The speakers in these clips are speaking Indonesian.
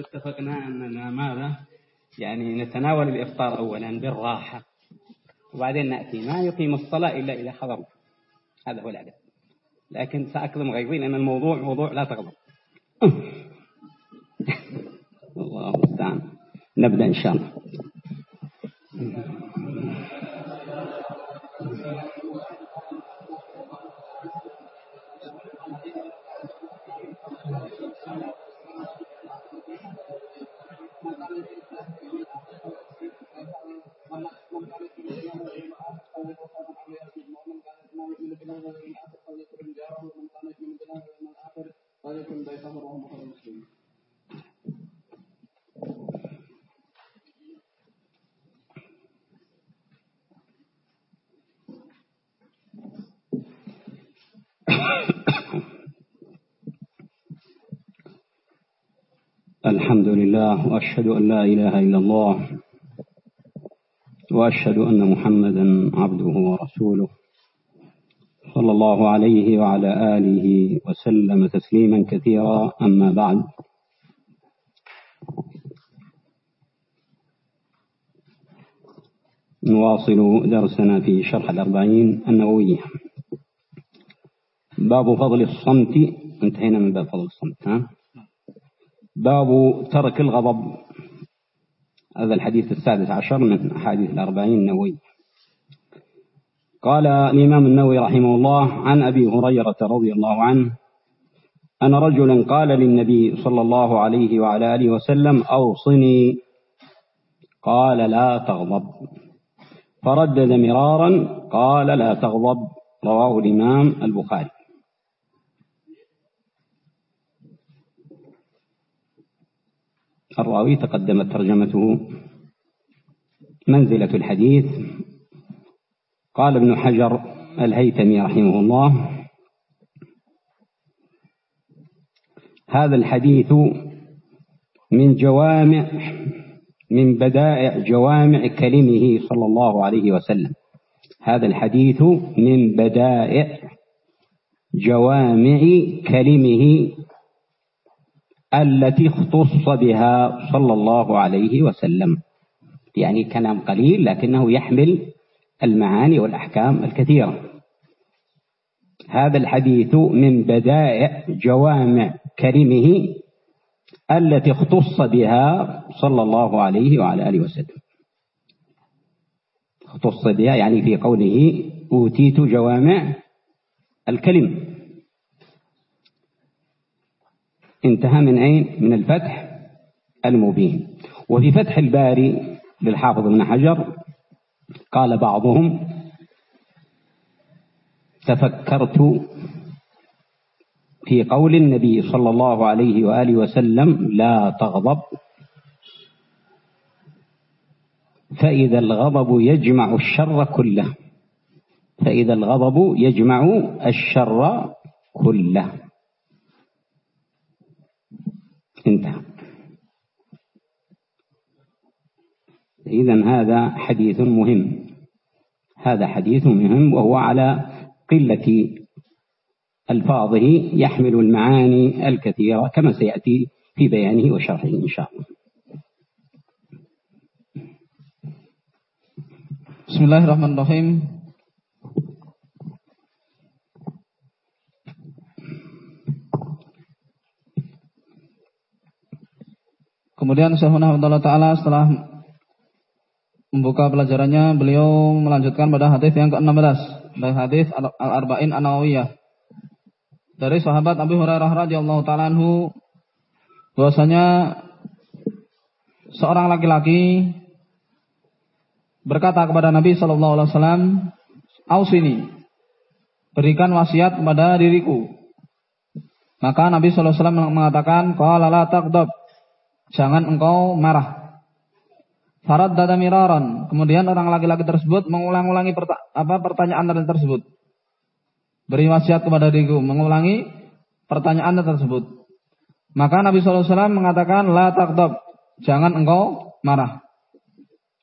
اتفقنا أننا ماذا؟ يعني نتناول الإفطار أولا بالراحة وبعدين نأتي. ما يقيم الصلاة إلا إذا حضر هذا هو الأدب لكن سأكظم غيظي لأن الموضوع موضوع لا تغضب. الله المستعان. نبدأ إن شاء الله. لله وأشهد أن لا إله إلا الله وأشهد أن محمدا عبده ورسوله صلى الله عليه وعلى آله وسلم تسليما كثيرا. أما بعد نواصل درسنا في شرح الأربعين النووية باب فضل الصمت. انتهينا من باب فضل الصمت ها؟ باب ترك الغضب. هذا الحديث السادس عشر من أحاديث الأربعين النووي. قال الإمام النووي رحمه الله عن أبي هريرة رضي الله عنه أن رجلا قال للنبي صلى الله عليه وعلى آله وسلم أوصني. قال لا تغضب. فردد مرارا قال لا تغضب. رواه الإمام البخاري. الراوي تقدمت ترجمته منزلة الحديث. قال ابن حجر الهيثمي رحمه الله هذا الحديث من جوامع من بدائع جوامع كلمه صلى الله عليه وسلم. هذا الحديث من بدائع جوامع كلمه التي اختص بها صلى الله عليه وسلم. يعني كلام قليل لكنه يحمل المعاني والأحكام الكثيرة. هذا الحديث من بدائع جوامع كلمه التي اختص بها صلى الله عليه وعلى آله وسلم. اختص بها يعني في قوله أوتيت جوامع الكلم. انتهى من أين؟ من الفتح المبين وفي فتح الباري للحافظ ابن حجر قال بعضهم تفكرت في قول النبي صلى الله عليه وآله وسلم لا تغضب فإذا الغضب يجمع الشر كله فإذا الغضب يجمع الشر كله انتهى. إذا هذا حديث مهم. هذا حديث مهم وهو على قلة ألفاظه يحمل المعاني الكثيرة كما سيأتي في بيانه وشرحه إن شاء الله. بسم Kemudian Syekhuna Abdullah Ta'ala setelah membuka pelajarannya, beliau melanjutkan pada hadis yang ke-16. Dari hadis Al-Arba'in An-Nawawiyah. Dari sahabat Abu Hurairah radhiyallahu taala anhu bahwasanya seorang laki-laki berkata kepada Nabi sallallahu alaihi wasallam, "Ausini, berikan wasiat kepada diriku." Maka Nabi sallallahu alaihi wasallam mengatakan, "Qala la taghdab." Jangan engkau marah. Farad dada miraran. Kemudian orang laki-laki tersebut mengulang-ulangi perta apa pertanyaan tersebut. Beri wasiat kepada diriku mengulangi pertanyaan tersebut. Maka Nabi SAW mengatakan la takdab, jangan engkau marah.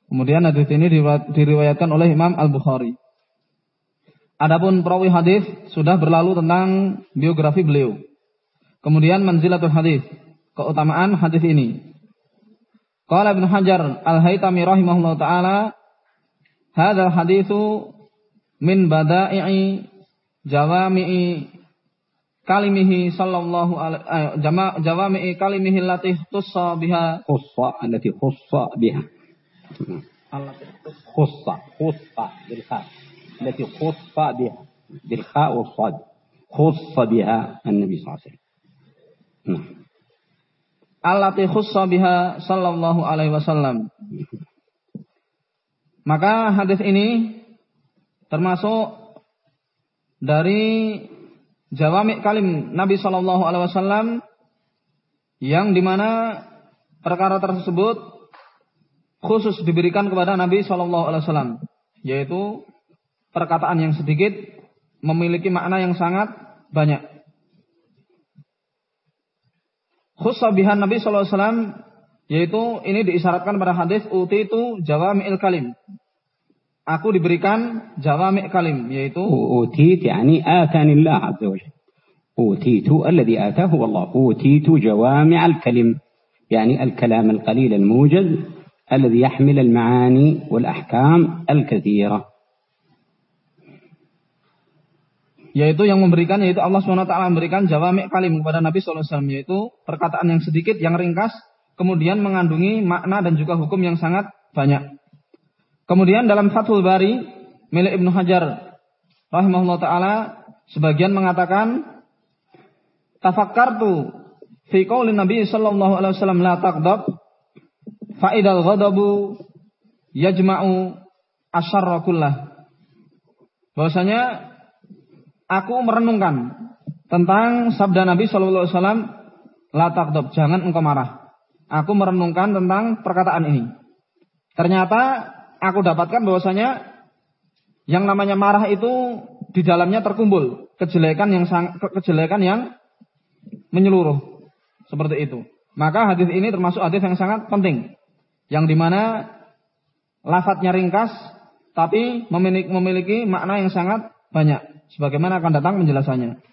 Kemudian hadis ini diriwayatkan oleh Imam Al Bukhari. Adapun perawi hadis sudah berlalu tentang biografi beliau. Kemudian manzilatul hadis keutamaan hadis ini. Qala Ibnu Hajar Al-Haytami rahimahullah taala, "Hadzal haditsu min bada'i jawami'i kalimihi sallallahu alaihi jama jawami'i kalimihi allati khussa biha. Khussa allati khussa biha. Khussa khussa bil kha allati khussa biha. Bil kha wa sad. Khussa biha an-nabi sallallahu alaihi wasallam allati khussa biha sallallahu alaihi wasallam maka hadis ini termasuk dari jawami kalim Nabi Shallallahu Alaihi Wasallam yang di mana perkara tersebut khusus diberikan kepada Nabi Shallallahu Alaihi Wasallam yaitu perkataan yang sedikit memiliki makna yang sangat banyak. Khusabihan Nabi Shallallahu Alaihi Wasallam yaitu ini diisyaratkan pada hadis uti itu jawami kalim aku diberikan jawami' kalim yaitu utit yani atani Allah azza wa Allah utitu jawami' al-kalim يعني الكلام الذي يحمل المعاني والأحكام الكثيرة yaitu yang memberikan yaitu Allah SWT memberikan jawami' kalim kepada Nabi SAW yaitu perkataan yang sedikit yang ringkas kemudian mengandungi makna dan juga hukum yang sangat banyak Kemudian dalam Fathul Bari milik Ibnu Hajar rahimahullah taala sebagian mengatakan tafakkartu fi qaulin Nabi sallallahu alaihi wasallam la taqdab fa idal ghadabu yajma'u asyarra kullah. Bahwasanya aku merenungkan tentang sabda Nabi sallallahu alaihi wasallam la taqdab, jangan engkau marah. Aku merenungkan tentang perkataan ini. Ternyata aku dapatkan bahwasanya yang namanya marah itu di dalamnya terkumpul kejelekan yang kejelekan yang menyeluruh seperti itu. Maka hadis ini termasuk hadis yang sangat penting, yang di mana lafadznya ringkas, tapi memiliki, memiliki makna yang sangat banyak. Sebagaimana akan datang penjelasannya.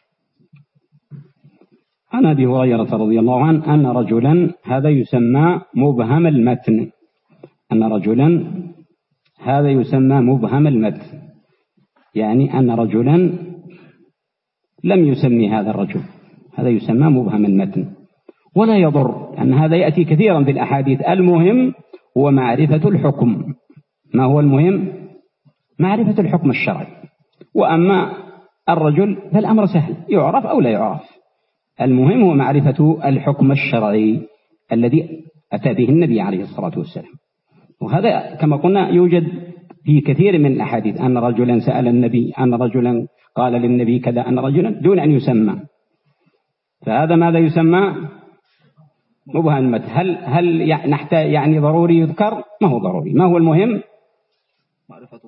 عن ابي هريره رضي الله عنه ان رجلا هذا يسمى مبهم المتن ان رجلا هذا يسمى مبهم المد يعني أن رجلا لم يسمي هذا الرجل هذا يسمى مبهم المتن ولا يضر أن هذا يأتي كثيرا في الأحاديث المهم هو معرفة الحكم ما هو المهم معرفة الحكم الشرعي وأما الرجل فالأمر سهل يعرف أو لا يعرف. المهم هو معرفة الحكم الشرعي الذي أتى به النبي عليه الصلاة والسلام. وهذا كما قلنا يوجد في كثير من الأحاديث أن رجلا سأل النبي أن رجلا قال للنبي كذا أن رجلا دون أن يسمى. فهذا ماذا يسمى؟ مبهمة. هل هل نحتاج يعني ضروري يذكر؟ ما هو ضروري. ما هو المهم؟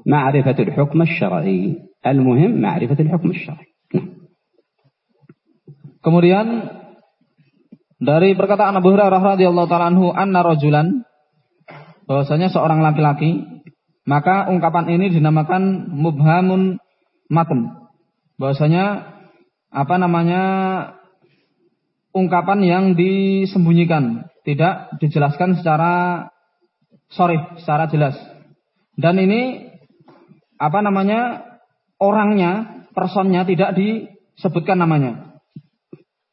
معرفة الحكم الشرعي المهم معرفة الحكم الشرعي Kemudian dari perkataan Abu Hurairah radhiyallahu taala anhu anna rajulan bahwasanya seorang laki-laki, maka ungkapan ini dinamakan mubhamun matan. Bahwasanya apa namanya ungkapan yang disembunyikan, tidak dijelaskan secara sorry, secara jelas. Dan ini apa namanya orangnya, personnya tidak disebutkan namanya.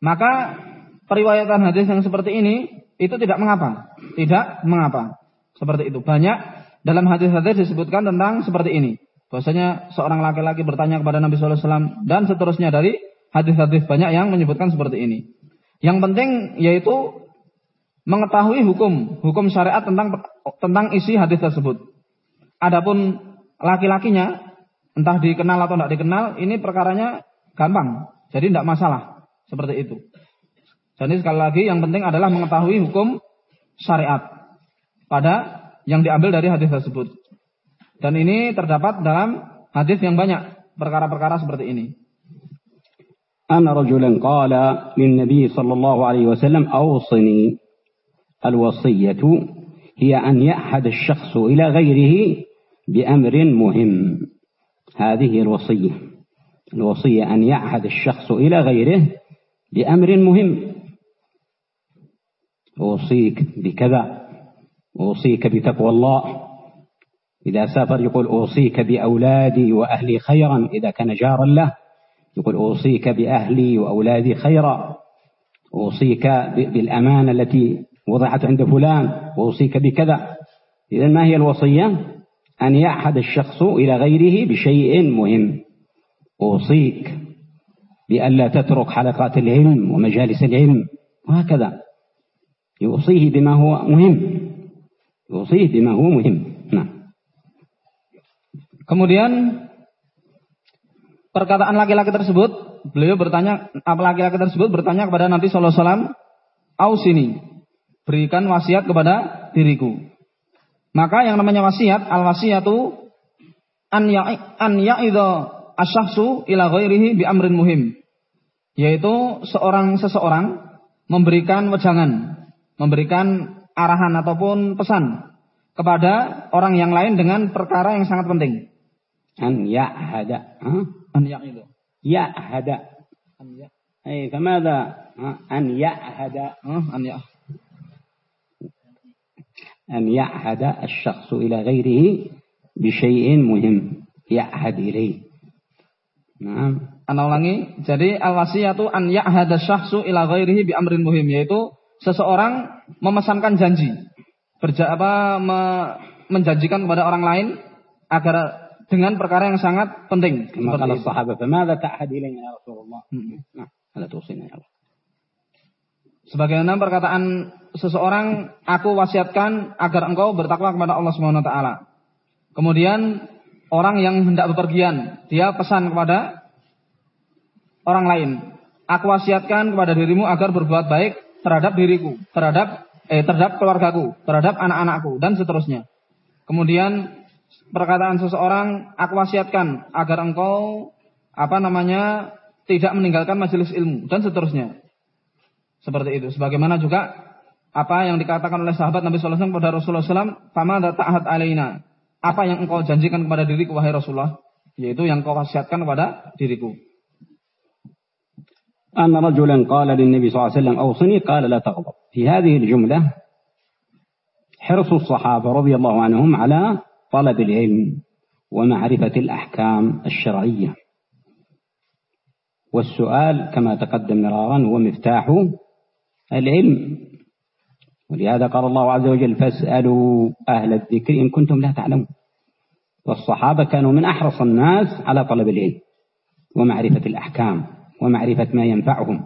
Maka periwayatan hadis yang seperti ini itu tidak mengapa, tidak mengapa. Seperti itu. Banyak dalam hadis-hadis disebutkan tentang seperti ini. Bahwasanya seorang laki-laki bertanya kepada Nabi Sallallahu Alaihi Wasallam dan seterusnya dari hadis-hadis banyak yang menyebutkan seperti ini. Yang penting yaitu mengetahui hukum, hukum syariat tentang tentang isi hadis tersebut. Adapun laki-lakinya entah dikenal atau tidak dikenal, ini perkaranya gampang. Jadi tidak masalah seperti itu. Jadi sekali lagi yang penting adalah mengetahui hukum syariat pada yang diambil dari hadis tersebut. Dan ini terdapat dalam hadis yang banyak perkara-perkara seperti ini. أن رجلا قال للنبي صلى الله عليه وسلم أوصني الوصية هي أن يأحد الشخص إلى غيره بأمر مهم. هذه الوصية. الوصية أن يعهد الشخص إلى غيره بأمر مهم. أوصيك بكذا. أوصيك بتقوى الله. إذا سافر يقول أوصيك بأولادي وأهلي خيرا. إذا كان جارا له يقول أوصيك بأهلي وأولادي خيرا. أوصيك بالأمانة التي وضعت عند فلان أوصيك بكذا. إذا ما هي الوصية؟ أن يعهد الشخص إلى غيره بشيء مهم. أوصيك بألا تترك حلقات العلم ومجالس العلم. وهكذا. يوصيه بما هو مهم. يوصيه بما هو مهم. نعم. Kemudian perkataan laki-laki tersebut, beliau bertanya, apa laki-laki tersebut bertanya kepada Nabi Shallallahu Alaihi Wasallam, "Ausini, berikan wasiat kepada diriku." Maka yang namanya wasiat, al wasiatu an ya an ya'idha asyahsu ila ghairihi bi amrin muhim. Yaitu seorang seseorang memberikan wejangan, memberikan arahan ataupun pesan kepada orang yang lain dengan perkara yang sangat penting. An ya'hada. An ya'idha. Ya'hada. An ya. Eh, ke mana? An ya'hada. An ya. أن يعهد الشخص إلى غيره بشيء مهم يعهد إليه نعم Anda ulangi, jadi al-wasiyatu an ya'hada syakhsu ila ghairihi bi amrin muhim yaitu seseorang memesankan janji berja apa me, menjanjikan kepada orang lain agar dengan perkara yang sangat penting. Maka sahabat, "Mada ta'had ilaina ya Rasulullah?" Nah, ala tusina ya Allah. Sebagaimana perkataan seseorang, aku wasiatkan agar engkau bertakwa kepada Allah Subhanahu wa taala. Kemudian orang yang hendak bepergian, dia pesan kepada orang lain, aku wasiatkan kepada dirimu agar berbuat baik terhadap diriku, terhadap eh terhadap keluargaku, terhadap anak-anakku dan seterusnya. Kemudian perkataan seseorang, aku wasiatkan agar engkau apa namanya tidak meninggalkan majelis ilmu dan seterusnya. Seperti itu. Sebagaimana juga apa yang dikatakan oleh sahabat Nabi Wasallam kepada Rasulullah SAW, "Fama ta'ahad alaina." Apa yang engkau janjikan kepada diriku wahai Rasulullah? Yaitu yang kau wasiatkan kepada diriku. أن رجلا قال للنبي صلى الله عليه وسلم أوصني قال لا تغضب في هذه الجملة حرص الصحابة رضي الله عنهم على طلب العلم ومعرفة الأحكام الشرعية والسؤال كما تقدم مرارا هو مفتاح العلم. ولهذا قال الله عز وجل فاسألوا أهل الذكر إن كنتم لا تعلمون. والصحابة كانوا من أحرص الناس على طلب العلم ومعرفة الأحكام ومعرفة ما ينفعهم.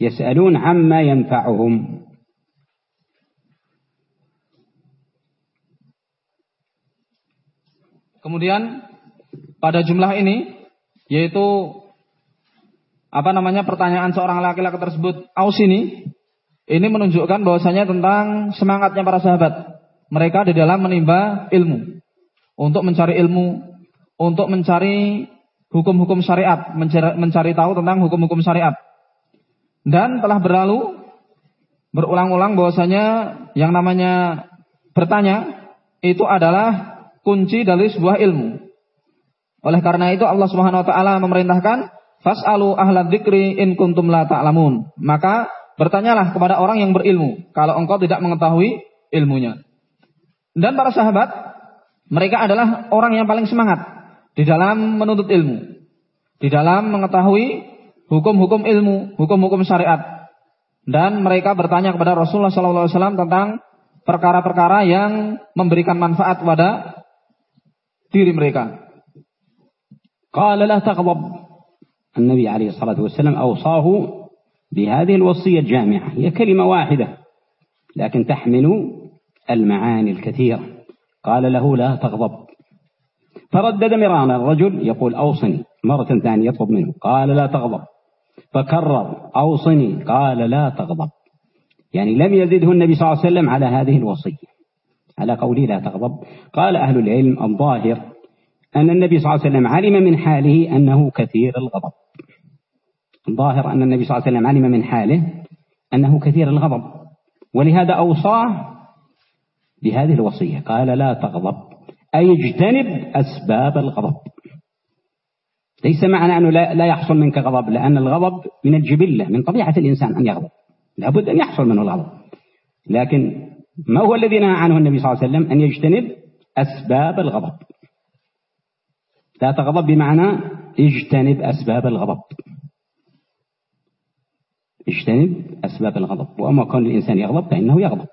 يسألون عما ينفعهم. Kemudian pada jumlah ini yaitu apa namanya pertanyaan seorang laki-laki tersebut? Aus ini ini menunjukkan bahwasanya tentang semangatnya para sahabat. Mereka di dalam menimba ilmu. Untuk mencari ilmu untuk mencari hukum-hukum syariat mencari, mencari tahu tentang hukum-hukum syariat. Dan telah berlalu berulang-ulang bahwasanya yang namanya bertanya itu adalah kunci dari sebuah ilmu. Oleh karena itu Allah Subhanahu wa taala memerintahkan Fas'alu ahla dzikri in kuntum la ta'lamun. Maka bertanyalah kepada orang yang berilmu kalau engkau tidak mengetahui ilmunya. Dan para sahabat, mereka adalah orang yang paling semangat di dalam menuntut ilmu. Di dalam mengetahui hukum-hukum ilmu, hukum-hukum syariat. Dan mereka bertanya kepada Rasulullah SAW tentang perkara-perkara yang memberikan manfaat kepada diri mereka. Qala la النبي عليه الصلاة والسلام أوصاه بهذه الوصية الجامعة. هي كلمة واحدة لكن تحمل المعاني الكثيرة. قال له لا تغضب. فردد مرارا الرجل يقول أوصني مرة ثانية يطلب منه. قال لا تغضب. فكرر أوصني. قال لا تغضب. يعني لم يزده النبي صلى الله عليه وسلم على هذه الوصية. على قوله لا تغضب. قال أهل العلم الظاهر أن النبي صلى الله عليه وسلم علم من حاله أنه كثير الغضب. الظاهر أن النبي صلى الله عليه وسلم علم من حاله أنه كثير الغضب. ولهذا أوصاه بهذه الوصية قال لا تغضب أي اجتنب أسباب الغضب. ليس معنى أنه لا يحصل منك غضب لأن الغضب من الجبلة من طبيعة الإنسان أن يغضب. لابد أن يحصل منه الغضب. لكن ما هو الذي نهى عنه النبي صلى الله عليه وسلم؟ أن يجتنب أسباب الغضب. لا تغضب بمعنى اجتنب أسباب الغضب. اجتنب أسباب الغضب وأما كون الإنسان يغضب فإنه يغضب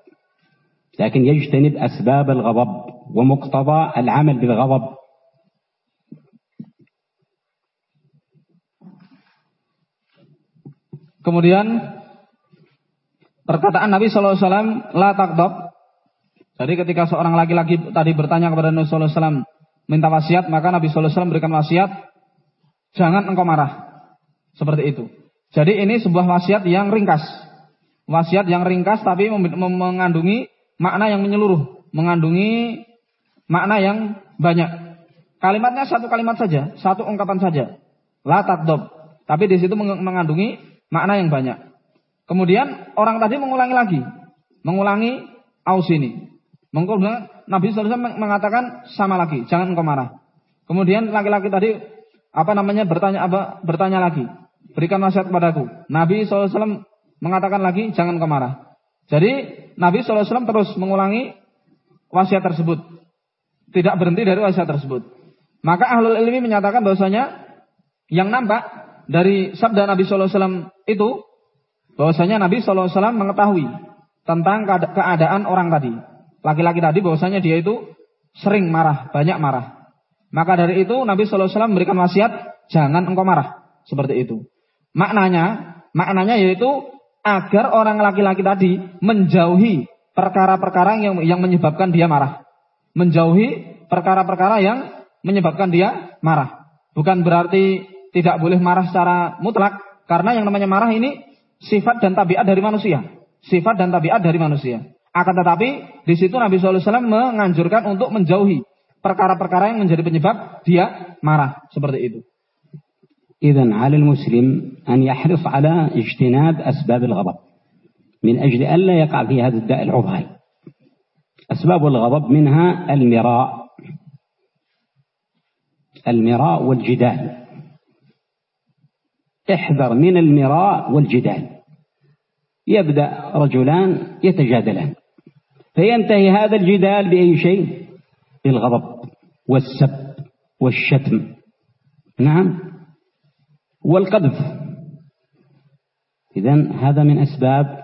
لكن يجتنب أسباب الغضب ومقتضى العمل بالغضب Kemudian perkataan Nabi Shallallahu Alaihi Wasallam la takdob. Jadi ketika seorang laki-laki tadi bertanya kepada Nabi Shallallahu Alaihi Wasallam minta wasiat, maka Nabi Shallallahu Alaihi Wasallam berikan wasiat, jangan engkau marah. Seperti itu. Jadi ini sebuah wasiat yang ringkas. Wasiat yang ringkas tapi mengandungi makna yang menyeluruh, mengandungi makna yang banyak. Kalimatnya satu kalimat saja, satu ungkapan saja. La takdob. Tapi di situ mengandungi makna yang banyak. Kemudian orang tadi mengulangi lagi, mengulangi aus ini. Mengkulang Nabi SAW mengatakan sama lagi, jangan engkau marah. Kemudian laki-laki tadi apa namanya bertanya apa bertanya lagi, berikan nasihat kepadaku. Nabi SAW mengatakan lagi, jangan engkau marah. Jadi Nabi SAW terus mengulangi wasiat tersebut, tidak berhenti dari wasiat tersebut. Maka ahlul ilmi menyatakan bahwasanya yang nampak dari sabda Nabi SAW itu bahwasanya Nabi SAW mengetahui tentang keadaan orang tadi. Laki-laki tadi bahwasanya dia itu sering marah, banyak marah. Maka dari itu Nabi SAW memberikan wasiat jangan engkau marah seperti itu. Maknanya, maknanya yaitu agar orang laki-laki tadi menjauhi perkara-perkara yang yang menyebabkan dia marah. Menjauhi perkara-perkara yang menyebabkan dia marah. Bukan berarti tidak boleh marah secara mutlak karena yang namanya marah ini sifat dan tabiat dari manusia. Sifat dan tabiat dari manusia. Akan tetapi di situ Nabi SAW menganjurkan untuk menjauhi perkara-perkara yang menjadi penyebab dia marah seperti itu. إذا على المسلم أن يحرص على اجتناب أسباب الغضب من أجل ألا يقع في هذا الداء العضال أسباب الغضب منها المراء المراء والجدال. احذر من المراء والجدال. يبدأ رجلان يتجادلان. فينتهي هذا الجدال بأي شيء؟ بالغضب والسب والشتم. نعم؟ والقذف. إذا هذا من أسباب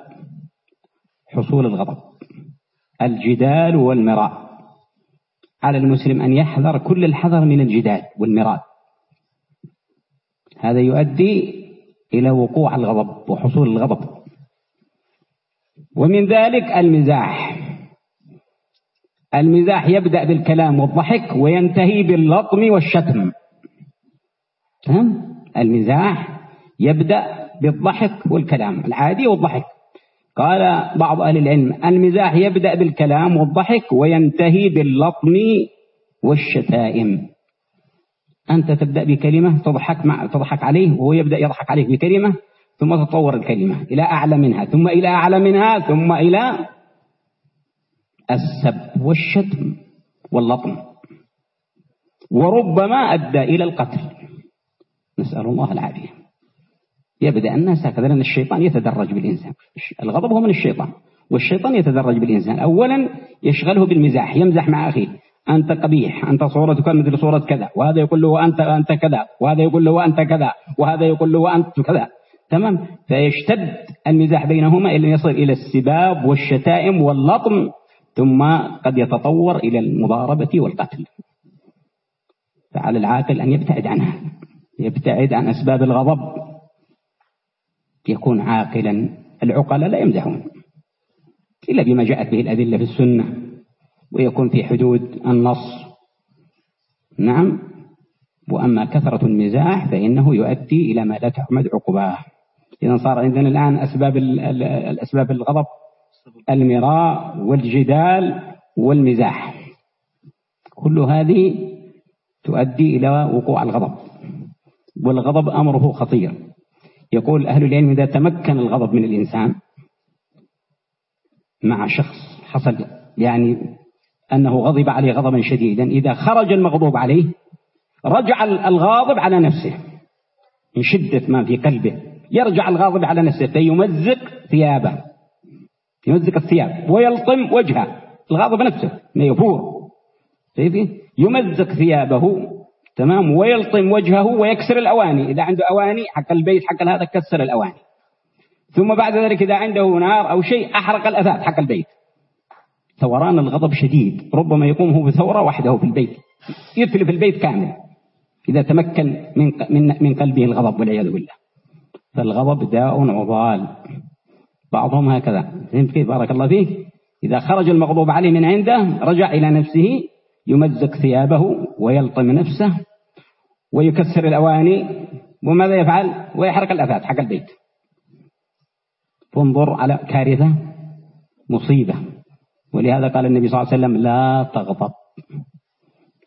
حصول الغضب. الجدال والمراء. على المسلم أن يحذر كل الحذر من الجدال والمراء. هذا يؤدي إلى وقوع الغضب وحصول الغضب. ومن ذلك المزاح. المزاح يبدأ بالكلام والضحك وينتهي باللطم والشتم. المزاح يبدأ بالضحك والكلام العادي والضحك. قال بعض أهل العلم المزاح يبدأ بالكلام والضحك وينتهي باللطم والشتائم. أنت تبدأ بكلمة تضحك مع تضحك عليه وهو يبدأ يضحك عليك بكلمة ثم تطور الكلمة إلى أعلى منها ثم إلى أعلى منها ثم إلى السب والشتم واللطم. وربما أدى إلى القتل. نسأل الله العافية. يبدأ الناس هكذا لأن الشيطان يتدرج بالإنسان. الغضب هو من الشيطان والشيطان يتدرج بالإنسان. أولا يشغله بالمزاح يمزح مع أخيه. أنت قبيح أنت صورتك مثل صورة كذا. وهذا يقول له أنت أنت كذا. وهذا يقول له أنت كذا. وهذا يقول له أنت كذا. تمام؟ فيشتد المزاح بينهما إلى يصل إلى السباب والشتائم واللطم ثم قد يتطور إلى المضاربة والقتل. فعلى العاقل أن يبتعد عنها. يبتعد عن أسباب الغضب يكون عاقلا. العقلاء لا يمزحون. إلا بما جاءت به الأدلة في السنة ويكون في حدود النص. نعم. وأما كثرة المزاح فإنه يؤدي إلى ما لا تحمد عقباه. إذا صار عندنا الآن أسباب الأسباب الغضب المراء والجدال والمزاح. كل هذه تؤدي إلى وقوع الغضب. والغضب أمره خطير. يقول أهل العلم إذا تمكن الغضب من الإنسان مع شخص حصل يعني أنه غضب عليه غضبا شديدا إذا خرج المغضوب عليه رجع الغاضب على نفسه من شدة ما في قلبه. يرجع الغاضب على نفسه فيمزق ثيابه. يمزق الثياب ويلطم وجهه. الغاضب نفسه ما يفور. يمزق ثيابه تمام؟ ويلطم وجهه ويكسر الأواني. إذا عنده أواني حق البيت حق هذا كسر الأواني. ثم بعد ذلك إذا عنده نار أو شيء أحرق الأثاث حق البيت. ثوران الغضب شديد. ربما يقوم هو بثورة وحده في البيت. يتلف البيت كامل. إذا تمكن من من من قلبه الغضب والعياذ بالله. فالغضب داء وضال بعضهم هكذا. فهمت كيف بارك الله فيك؟ إذا خرج المغضوب عليه من عنده رجع إلى نفسه يمزق ثيابه ويلطم نفسه ويكسر الأواني وماذا يفعل؟ ويحرق الأثاث حق البيت. فانظر على كارثة مصيبة. ولهذا قال النبي صلى الله عليه وسلم لا تغضب.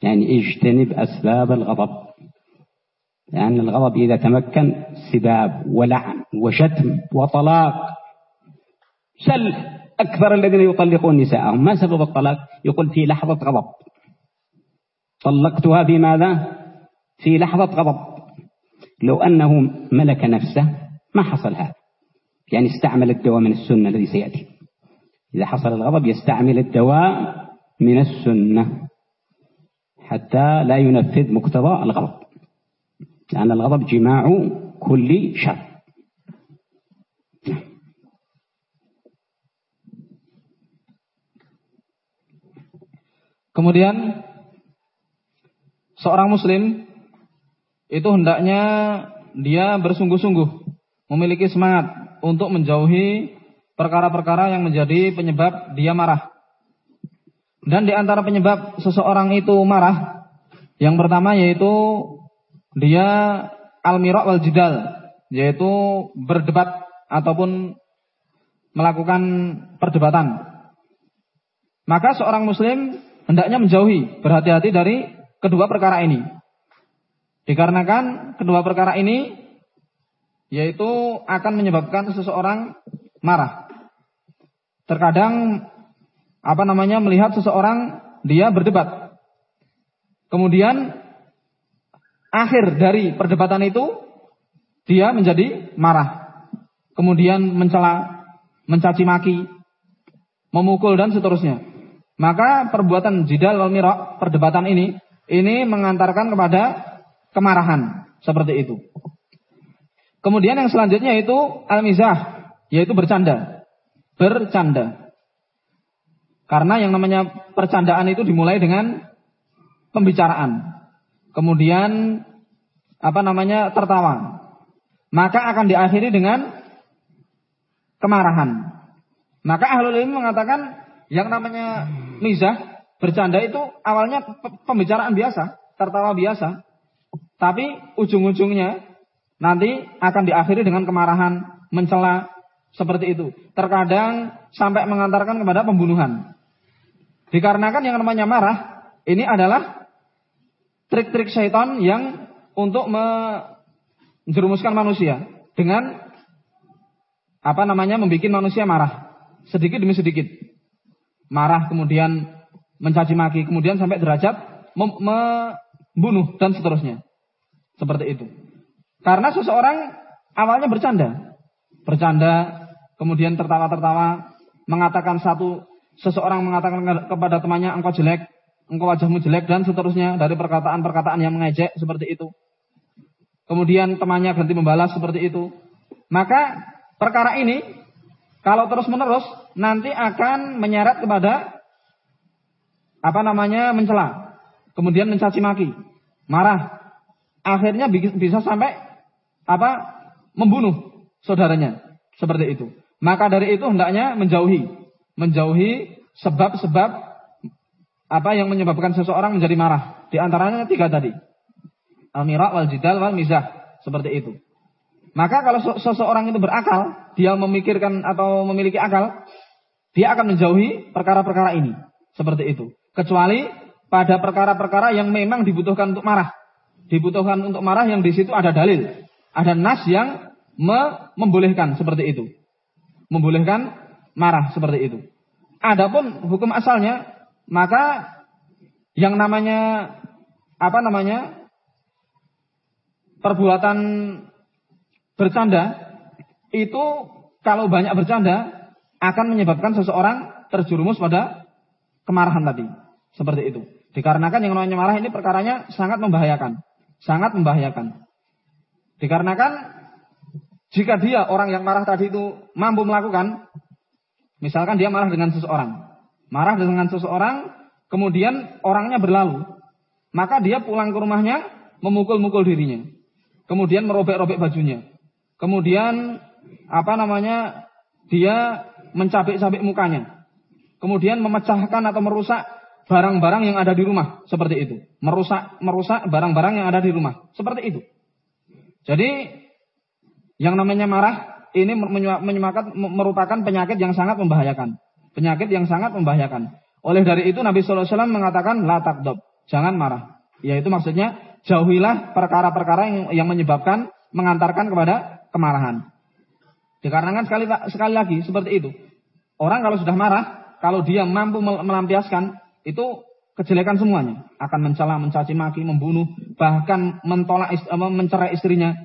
يعني اجتنب أسباب الغضب. لأن الغضب إذا تمكن سباب ولعن وشتم وطلاق. سل أكثر الذين يطلقون نساءهم. ما سبب الطلاق؟ يقول في لحظة غضب. طلقتها في ماذا في لحظة غضب. لو أنه ملك نفسه ما حصل هذا. يعني استعمل الدواء من السنة الذي سيأتي. إذا حصل الغضب يستعمل الدواء من السنة حتى لا ينفذ مقتضى الغضب. لأن الغضب جماع كل شر. Kemudian seorang muslim itu hendaknya dia bersungguh-sungguh memiliki semangat untuk menjauhi perkara-perkara yang menjadi penyebab dia marah. Dan di antara penyebab seseorang itu marah, yang pertama yaitu dia al-mira' wal jidal, yaitu berdebat ataupun melakukan perdebatan. Maka seorang muslim hendaknya menjauhi, berhati-hati dari kedua perkara ini. Dikarenakan kedua perkara ini yaitu akan menyebabkan seseorang marah. Terkadang apa namanya melihat seseorang dia berdebat. Kemudian akhir dari perdebatan itu dia menjadi marah. Kemudian mencela, mencaci maki, memukul dan seterusnya. Maka perbuatan jidal wal perdebatan ini ini mengantarkan kepada kemarahan seperti itu. Kemudian yang selanjutnya itu al-mizah, yaitu bercanda. Bercanda. Karena yang namanya percandaan itu dimulai dengan pembicaraan. Kemudian apa namanya tertawa. Maka akan diakhiri dengan kemarahan. Maka ahlul ilmi mengatakan yang namanya mizah Bercanda itu awalnya pembicaraan biasa, tertawa biasa. Tapi ujung-ujungnya nanti akan diakhiri dengan kemarahan, mencela, seperti itu. Terkadang sampai mengantarkan kepada pembunuhan. Dikarenakan yang namanya marah, ini adalah trik-trik syaitan yang untuk menjerumuskan manusia dengan apa namanya membuat manusia marah sedikit demi sedikit marah kemudian mencaci maki, kemudian sampai derajat membunuh dan seterusnya. Seperti itu. Karena seseorang awalnya bercanda. Bercanda, kemudian tertawa-tertawa, mengatakan satu, seseorang mengatakan kepada temannya, engkau jelek, engkau wajahmu jelek, dan seterusnya, dari perkataan-perkataan yang mengejek, seperti itu. Kemudian temannya ganti membalas seperti itu. Maka perkara ini, kalau terus-menerus, nanti akan menyeret kepada apa namanya mencela, kemudian mencaci maki, marah, akhirnya bisa sampai apa membunuh saudaranya seperti itu. Maka dari itu hendaknya menjauhi, menjauhi sebab-sebab apa yang menyebabkan seseorang menjadi marah. Di antaranya tiga tadi. Al-mira wal jidal wal mizah. Seperti itu. Maka kalau seseorang itu berakal, dia memikirkan atau memiliki akal, dia akan menjauhi perkara-perkara ini. Seperti itu. Kecuali pada perkara-perkara yang memang dibutuhkan untuk marah. Dibutuhkan untuk marah yang di situ ada dalil. Ada nas yang me membolehkan seperti itu. Membolehkan marah seperti itu. Adapun hukum asalnya, maka yang namanya apa namanya perbuatan bercanda itu kalau banyak bercanda akan menyebabkan seseorang terjerumus pada kemarahan tadi. Seperti itu. Dikarenakan yang namanya marah ini perkaranya sangat membahayakan. Sangat membahayakan. Dikarenakan jika dia orang yang marah tadi itu mampu melakukan, misalkan dia marah dengan seseorang. Marah dengan seseorang, kemudian orangnya berlalu. Maka dia pulang ke rumahnya, memukul-mukul dirinya. Kemudian merobek-robek bajunya. Kemudian, apa namanya, dia mencabik-cabik mukanya. Kemudian memecahkan atau merusak barang-barang yang ada di rumah seperti itu. Merusak merusak barang-barang yang ada di rumah seperti itu. Jadi yang namanya marah ini merupakan penyakit yang sangat membahayakan. Penyakit yang sangat membahayakan. Oleh dari itu Nabi Sallallahu Alaihi Wasallam mengatakan la takdob, jangan marah. Yaitu maksudnya jauhilah perkara-perkara yang, yang menyebabkan mengantarkan kepada kemarahan. Dikarenakan sekali sekali lagi seperti itu. Orang kalau sudah marah, kalau dia mampu melampiaskan itu kejelekan semuanya. Akan mencela, mencaci maki, membunuh, bahkan mentolak mencerai istrinya.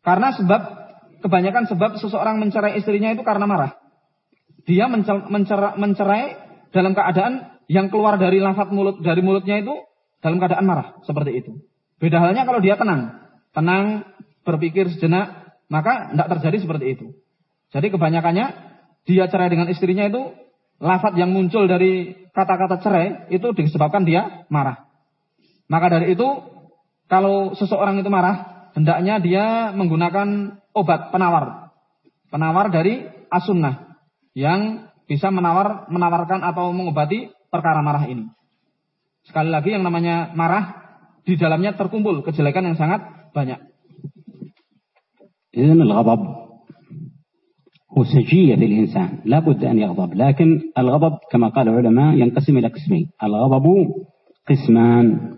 Karena sebab kebanyakan sebab seseorang mencerai istrinya itu karena marah. Dia mencerai, mencerai dalam keadaan yang keluar dari lafaz mulut dari mulutnya itu dalam keadaan marah seperti itu. Beda halnya kalau dia tenang, tenang berpikir sejenak, maka tidak terjadi seperti itu. Jadi kebanyakannya dia cerai dengan istrinya itu lafat yang muncul dari kata-kata cerai itu disebabkan dia marah. Maka dari itu kalau seseorang itu marah, hendaknya dia menggunakan obat penawar. Penawar dari asunnah yang bisa menawar menawarkan atau mengobati perkara marah ini. Sekali lagi yang namanya marah di dalamnya terkumpul kejelekan yang sangat banyak. Ini al-ghadab هو سجية للإنسان لا بد أن يغضب. لكن الغضب كما قال العلماء ينقسم إلى قسمين. الغضب قسمان.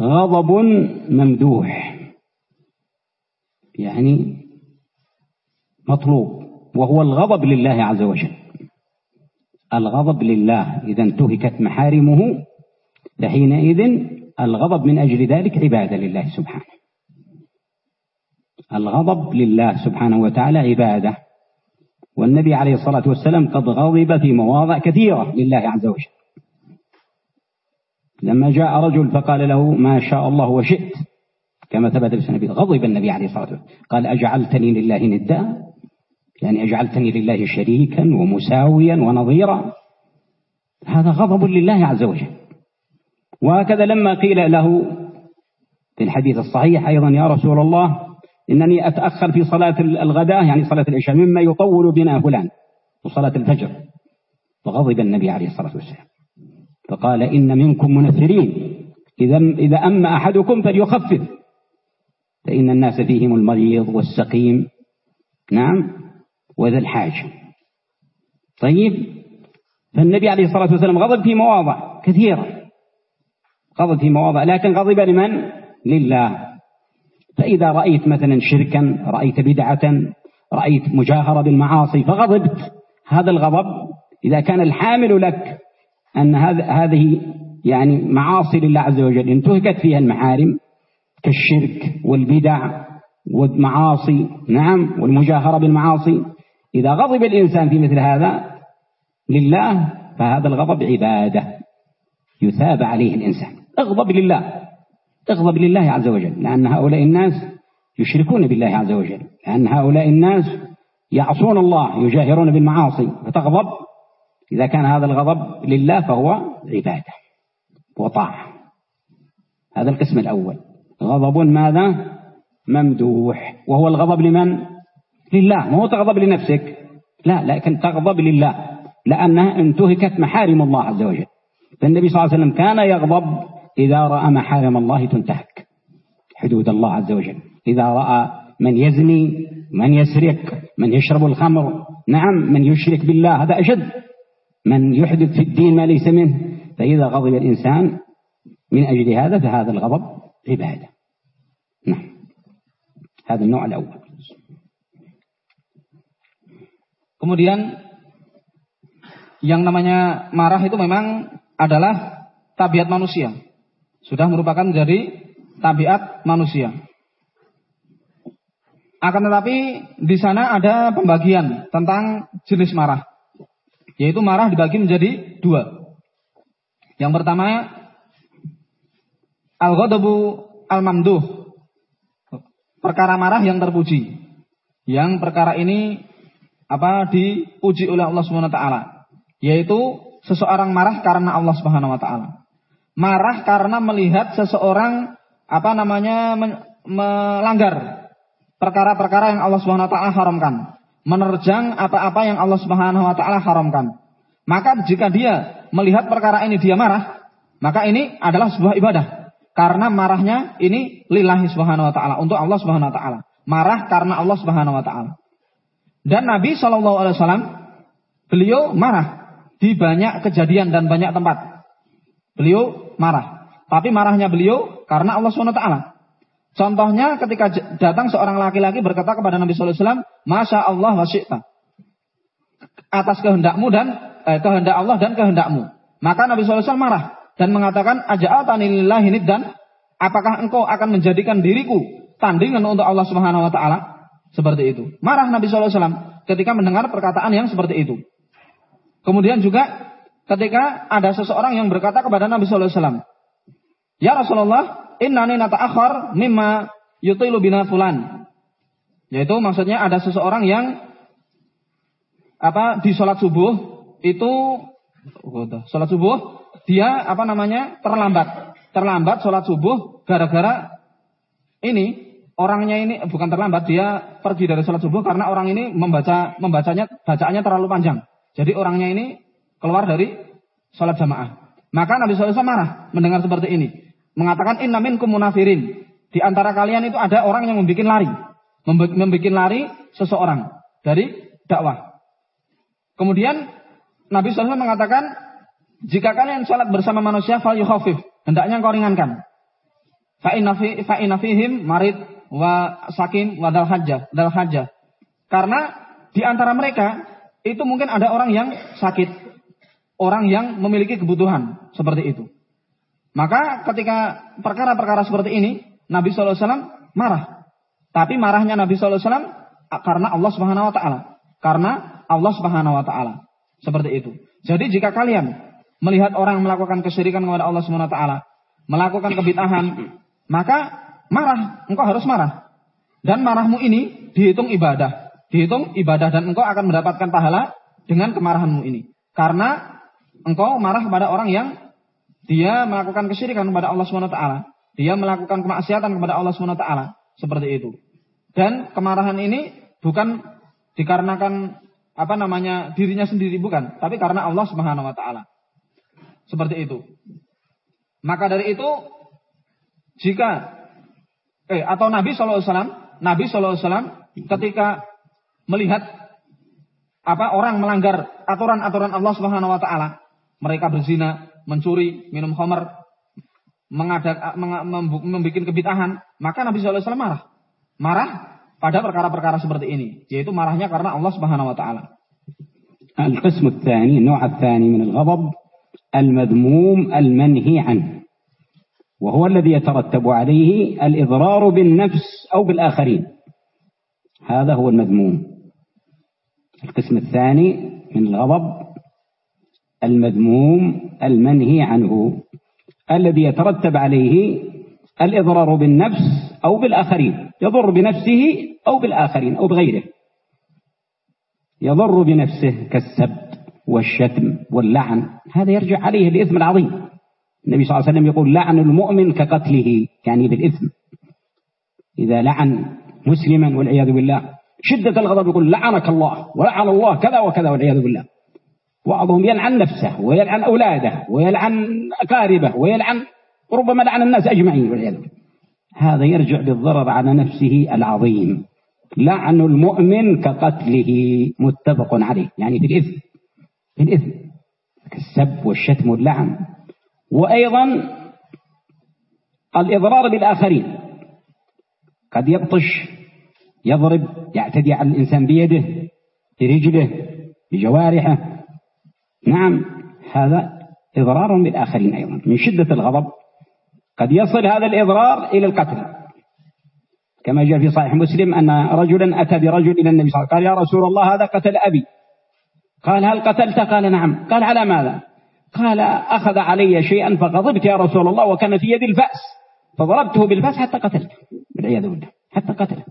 غضب ممدوح يعني مطلوب وهو الغضب لله عز وجل. الغضب لله إذا انتهكت محارمه فحينئذ الغضب من أجل ذلك عبادة لله سبحانه. الغضب لله سبحانه وتعالى عبادة. والنبي عليه الصلاة والسلام قد غضب في مواضع كثيرة لله عز وجل. لما جاء رجل فقال له ما شاء الله وشئت كما ثبت في النبي غضب النبي عليه الصلاة والسلام. قال أجعلتني لله ندا يعني أجعلتني لله شريكا ومساويا ونظيرا. هذا غضب لله عز وجل. وهكذا لما قيل له في الحديث الصحيح أيضا يا رسول الله إنني أتأخر في صلاة الغداء يعني صلاة العشاء مما يطول بنا فلان وصلاة الفجر. فغضب النبي عليه الصلاة والسلام. فقال إن منكم منفرين. إذا إذا أما أحدكم فليخفف. فإن الناس فيهم المريض والسقيم. نعم وذا الحاجة طيب فالنبي عليه الصلاة والسلام غضب في مواضع كثيرة. غضب في مواضع لكن غضب لمن؟ لله. فإذا رأيت مثلا شركا رأيت بدعة رأيت مجاهرة بالمعاصي فغضبت. هذا الغضب إذا كان الحامل لك أن هذه يعني معاصي لله عز وجل انتهكت فيها المحارم كالشرك والبدع والمعاصي نعم والمجاهرة بالمعاصي. إذا غضب الإنسان في مثل هذا لله فهذا الغضب عبادة يثاب عليه الإنسان. اغضب لله. اغضب لله عز وجل لأن هؤلاء الناس يشركون بالله عز وجل لأن هؤلاء الناس يعصون الله يجاهرون بالمعاصي فتغضب. إذا كان هذا الغضب لله فهو عبادة وطاعة. هذا القسم الأول. غضب ماذا؟ ممدوح. وهو الغضب لمن؟ لله. ما هو تغضب لنفسك. لا لكن تغضب لله. لأنها انتهكت محارم الله عز وجل. فالنبي صلى الله عليه وسلم كان يغضب إذا رأى محارم الله تنتهك. حدود الله عز وجل. إذا رأى من يزني من يسرق من يشرب الخمر نعم من يشرك بالله هذا أشد. من يحدث في الدين ما ليس منه. فإذا غضب الإنسان من أجل هذا فهذا الغضب عبادة. نعم. هذا النوع الأول. Kemudian yang namanya marah itu memang adalah tabiat manusia. Sudah merupakan menjadi tabiat manusia. Akan tetapi di sana ada pembagian tentang jenis marah. Yaitu marah dibagi menjadi dua. Yang pertama al-ghadabu al-mamduh. Perkara marah yang terpuji. Yang perkara ini apa dipuji oleh Allah Subhanahu wa taala, yaitu seseorang marah karena Allah Subhanahu wa taala. Marah karena melihat seseorang apa namanya melanggar perkara-perkara yang Allah Subhanahu wa taala haramkan, menerjang apa-apa yang Allah Subhanahu wa taala haramkan. Maka jika dia melihat perkara ini dia marah, maka ini adalah sebuah ibadah. Karena marahnya ini lillahi subhanahu wa ta'ala. Untuk Allah subhanahu wa ta'ala. Marah karena Allah subhanahu wa ta'ala. Dan Nabi Shallallahu Alaihi Wasallam beliau marah di banyak kejadian dan banyak tempat. Beliau marah. Tapi marahnya beliau karena Allah Taala. Contohnya ketika datang seorang laki-laki berkata kepada Nabi Wasallam, Masya Allah wa Atas kehendakmu dan eh, kehendak Allah dan kehendakmu. Maka Nabi Wasallam marah dan mengatakan, dan apakah engkau akan menjadikan diriku tandingan untuk Allah Subhanahu Wa Taala? Seperti itu. Marah Nabi Wasallam ketika mendengar perkataan yang seperti itu. Kemudian juga ketika ada seseorang yang berkata kepada Nabi Sallallahu Alaihi Wasallam, Ya Rasulullah, innani nata'akhir mimma yutilu bina fulan. Yaitu maksudnya ada seseorang yang apa di sholat subuh itu sholat subuh dia apa namanya terlambat terlambat sholat subuh gara-gara ini orangnya ini bukan terlambat dia pergi dari sholat subuh karena orang ini membaca membacanya bacaannya terlalu panjang jadi orangnya ini keluar dari sholat jamaah maka Nabi SAW marah mendengar seperti ini mengatakan inna minkum munafirin. Di antara kalian itu ada orang yang membuat lari. Membuat lari seseorang dari dakwah. Kemudian Nabi SAW mengatakan, jika kalian sholat bersama manusia, fal yukhafif. Hendaknya kau ringankan. Fa'inna fihim marid wa sakim wa dal hajjah. Dal hajjah. Karena di antara mereka, itu mungkin ada orang yang sakit. Orang yang memiliki kebutuhan. Seperti itu. Maka ketika perkara-perkara seperti ini, Nabi SAW marah. Tapi marahnya Nabi SAW karena Allah Subhanahu Wa Taala. Karena Allah Subhanahu Wa Taala. Seperti itu. Jadi jika kalian melihat orang melakukan kesyirikan kepada Allah Subhanahu Wa Taala, melakukan kebitahan, maka marah. Engkau harus marah. Dan marahmu ini dihitung ibadah. Dihitung ibadah dan engkau akan mendapatkan pahala dengan kemarahanmu ini. Karena engkau marah kepada orang yang dia melakukan kesyirikan kepada Allah SWT. Dia melakukan kemaksiatan kepada Allah SWT. Seperti itu. Dan kemarahan ini bukan dikarenakan apa namanya dirinya sendiri bukan, tapi karena Allah Subhanahu wa taala. Seperti itu. Maka dari itu jika eh atau Nabi sallallahu alaihi wasallam, Nabi sallallahu alaihi wasallam ketika melihat apa orang melanggar aturan-aturan Allah Subhanahu wa taala, mereka berzina, mencuri, minum khamar, mengadak, membuat kebitahan, maka Nabi SAW marah. Marah pada perkara-perkara seperti ini, yaitu marahnya karena Allah Subhanahu wa taala. القسم الثاني النوع الثاني من الغضب المذموم المنهي عنه وهو الذي يترتب عليه الإضرار بالنفس أو بالآخرين هذا هو المذموم القسم الثاني من الغضب المذموم المنهي عنه الذي يترتب عليه الإضرار بالنفس أو بالآخرين يضر بنفسه أو بالآخرين أو بغيره. يضر بنفسه كالسب والشتم واللعن هذا يرجع عليه الإثم العظيم. النبي صلى الله عليه وسلم يقول لعن المؤمن كقتله يعني بالإثم. إذا لعن مسلما والعياذ بالله شدة الغضب يقول لعنك الله ولعن الله كذا وكذا والعياذ بالله. بعضهم يلعن نفسه ويلعن أولاده ويلعن أقاربه ويلعن ربما لعن الناس أجمعين والعياذ هذا يرجع بالضرر على نفسه العظيم. لعن المؤمن كقتله متفق عليه. يعني في الإثم في الإثم كالسب والشتم واللعن. وأيضا الإضرار بالآخرين. قد يبطش يضرب يعتدي على الإنسان بيده برجله بجوارحه. نعم هذا إضرار بالآخرين أيضا. من شدة الغضب قد يصل هذا الإضرار إلى القتل. كما جاء في صحيح مسلم أن رجلا أتى برجل إلى النبي صلى الله عليه وسلم. قال يا رسول الله هذا قتل أبي. قال هل قتلت؟ قال نعم. قال على ماذا؟ قال أخذ علي شيئا فغضبت يا رسول الله وكان في يدي الفأس. فضربته بالفأس حتى قتلته والعياذ بالله حتى قتله.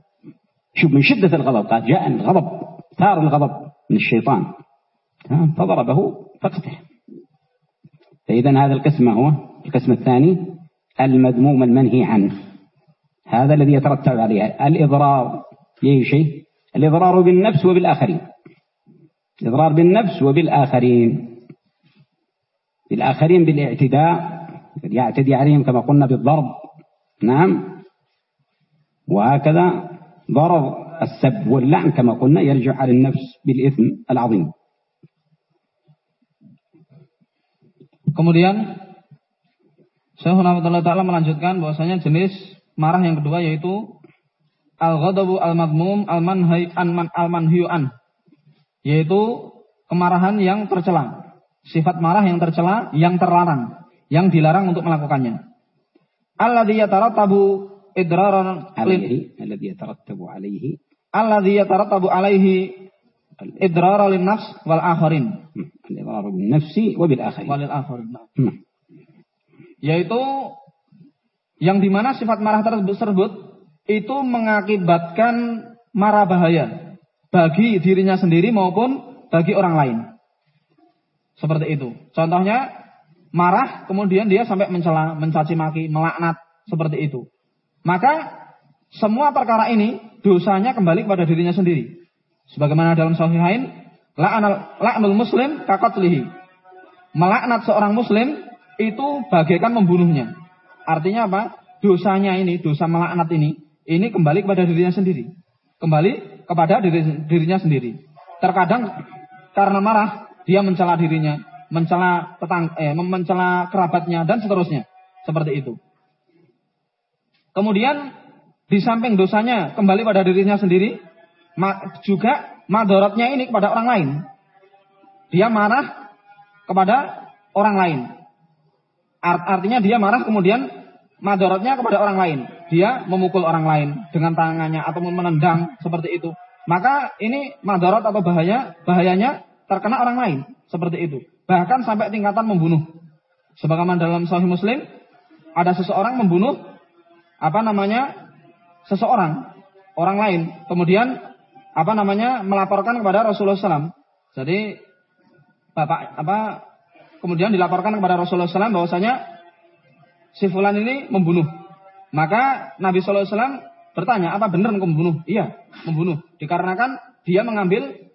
شوف من شدة الغضب قال جاء الغضب ثار الغضب من الشيطان. فضربه فقتله فإذا هذا القسم هو القسم الثاني المذموم المنهي عنه. هذا الذي يترتب عليه الإضرار أي شيء؟ الإضرار بالنفس وبالآخرين. الإضرار بالنفس وبالآخرين. بالآخرين بالاعتداء يعتدي عليهم كما قلنا بالضرب. نعم. وهكذا ضرر السب واللعن كما قلنا يرجع على النفس بالإثم العظيم. Kemudian Syekh Rahmatullah Ta'ala melanjutkan bahwasanya jenis marah yang kedua yaitu al-ghadabu al-madmum al-manhi an al-manhiyu an yaitu kemarahan yang tercela sifat marah yang tercela yang terlarang yang dilarang untuk melakukannya. Alladhi yatarattabu idraran alladhi yatarattabu alaihi. Alladhi yatarattabu alaihi bin nafsi wa bil akharin wal akharin hmm. yaitu yang di mana sifat marah tersebut itu mengakibatkan marah bahaya bagi dirinya sendiri maupun bagi orang lain. Seperti itu. Contohnya marah kemudian dia sampai mencela mencaci maki melaknat seperti itu. Maka semua perkara ini dosanya kembali kepada dirinya sendiri. Sebagaimana dalam sahihain, la'anal la'nul muslim kakotlihi. Melaknat seorang muslim itu bagaikan membunuhnya. Artinya apa? Dosanya ini, dosa melaknat ini, ini kembali kepada dirinya sendiri. Kembali kepada diri, dirinya sendiri. Terkadang karena marah, dia mencela dirinya, mencela tetang, eh, mencela kerabatnya dan seterusnya. Seperti itu. Kemudian di samping dosanya kembali pada dirinya sendiri, juga madorotnya ini kepada orang lain. Dia marah kepada orang lain. Artinya dia marah kemudian madorotnya kepada orang lain. Dia memukul orang lain dengan tangannya atau menendang seperti itu. Maka ini madorot atau bahaya bahayanya terkena orang lain seperti itu. Bahkan sampai tingkatan membunuh. Sebagaimana dalam Sahih Muslim ada seseorang membunuh apa namanya seseorang orang lain kemudian apa namanya melaporkan kepada Rasulullah SAW. Jadi bapak apa kemudian dilaporkan kepada Rasulullah SAW bahwasanya si fulan ini membunuh. Maka Nabi SAW bertanya, apa benar engkau membunuh? Iya, membunuh. Dikarenakan dia mengambil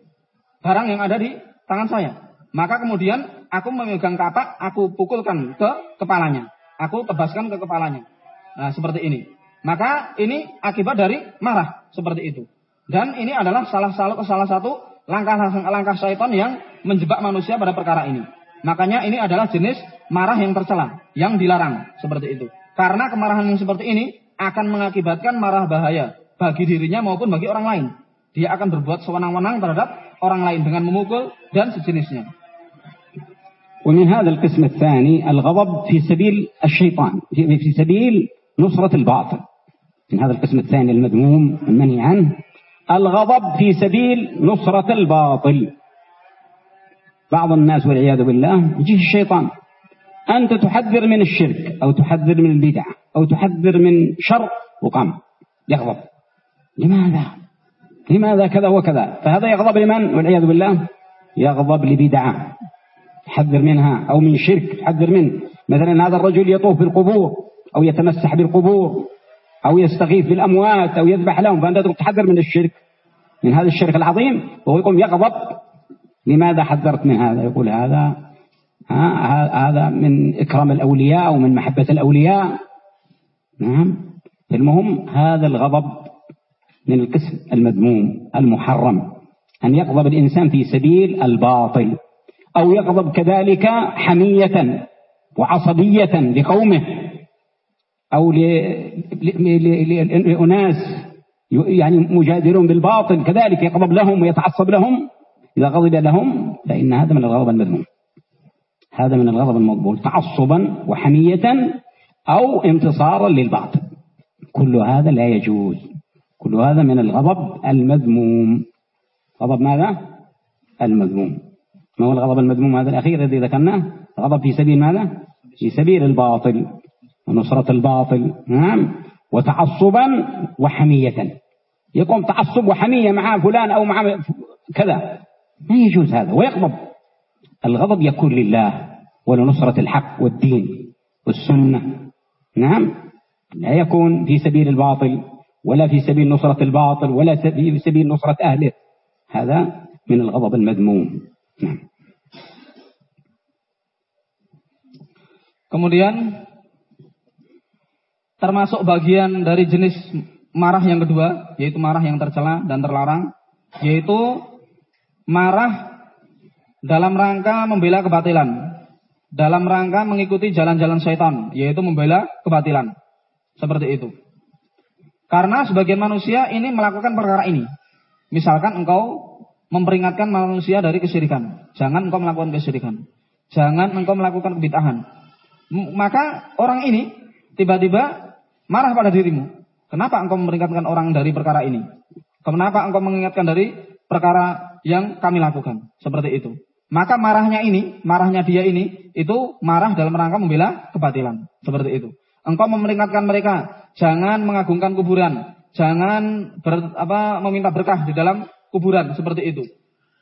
barang yang ada di tangan saya. Maka kemudian aku memegang kapak, aku pukulkan ke kepalanya. Aku tebaskan ke kepalanya. Nah, seperti ini. Maka ini akibat dari marah seperti itu. Dan ini adalah salah, salah, salah satu langkah-langkah syaitan yang menjebak manusia pada perkara ini. Makanya ini adalah jenis marah yang tercela, yang dilarang seperti itu. Karena kemarahan yang seperti ini akan mengakibatkan marah bahaya bagi dirinya maupun bagi orang lain. Dia akan berbuat sewenang-wenang terhadap orang lain dengan memukul dan sejenisnya. ومن هذا القسم الثاني الغضب في سبيل الشيطان في سبيل نصرة الباطل من هذا القسم الثاني المذموم المنهي عنه الغضب في سبيل نصرة الباطل. بعض الناس والعياذ بالله يجيه الشيطان. أنت تحذر من الشرك أو تحذر من البدع أو تحذر من شر وقام يغضب. لماذا؟ لماذا كذا وكذا؟ فهذا يغضب لمن؟ والعياذ بالله. يغضب لبدعة يحذر منها أو من شرك يحذر منه. مثلا هذا الرجل يطوف بالقبور أو يتمسح بالقبور. أو يستغيث بالأموات أو يذبح لهم فأنت تحذر من الشرك من هذا الشرك العظيم؟ وهو يقوم يغضب. لماذا حذرت من هذا؟ يقول هذا هذا من إكرام الأولياء ومن محبة الأولياء. نعم. المهم هذا الغضب من القسم المذموم المحرم. أن يغضب الإنسان في سبيل الباطل. أو يغضب كذلك حمية وعصبية لقومه. أو لأناس يعني مجادلون بالباطل كذلك يغضب لهم ويتعصب لهم. إذا غضب لهم فإن هذا من الغضب المذموم. هذا من الغضب المقبول تعصبا وحمية أو انتصارا للباطل. كل هذا لا يجوز. كل هذا من الغضب المذموم. غضب ماذا؟ المذموم. ما هو الغضب المذموم هذا الأخير الذي ذكرناه؟ غضب في سبيل ماذا؟ في سبيل الباطل. ونصرة الباطل نعم وتعصبا وحمية. يقوم تعصب وحمية مع فلان أو مع كذا. ما يجوز هذا ويغضب. الغضب يكون لله ولنصرة الحق والدين والسنة. نعم لا يكون في سبيل الباطل ولا في سبيل نصرة الباطل ولا في سبيل نصرة أهله. هذا من الغضب المذموم. نعم. Kemudian termasuk bagian dari jenis marah yang kedua, yaitu marah yang tercela dan terlarang, yaitu marah dalam rangka membela kebatilan, dalam rangka mengikuti jalan-jalan syaitan, yaitu membela kebatilan. Seperti itu. Karena sebagian manusia ini melakukan perkara ini. Misalkan engkau memperingatkan manusia dari kesyirikan. Jangan engkau melakukan kesyirikan. Jangan engkau melakukan kebitahan. Maka orang ini tiba-tiba marah pada dirimu. Kenapa engkau memperingatkan orang dari perkara ini? Kenapa engkau mengingatkan dari perkara yang kami lakukan? Seperti itu. Maka marahnya ini, marahnya dia ini, itu marah dalam rangka membela kebatilan. Seperti itu. Engkau memperingatkan mereka, jangan mengagungkan kuburan, jangan ber, apa, meminta berkah di dalam kuburan seperti itu.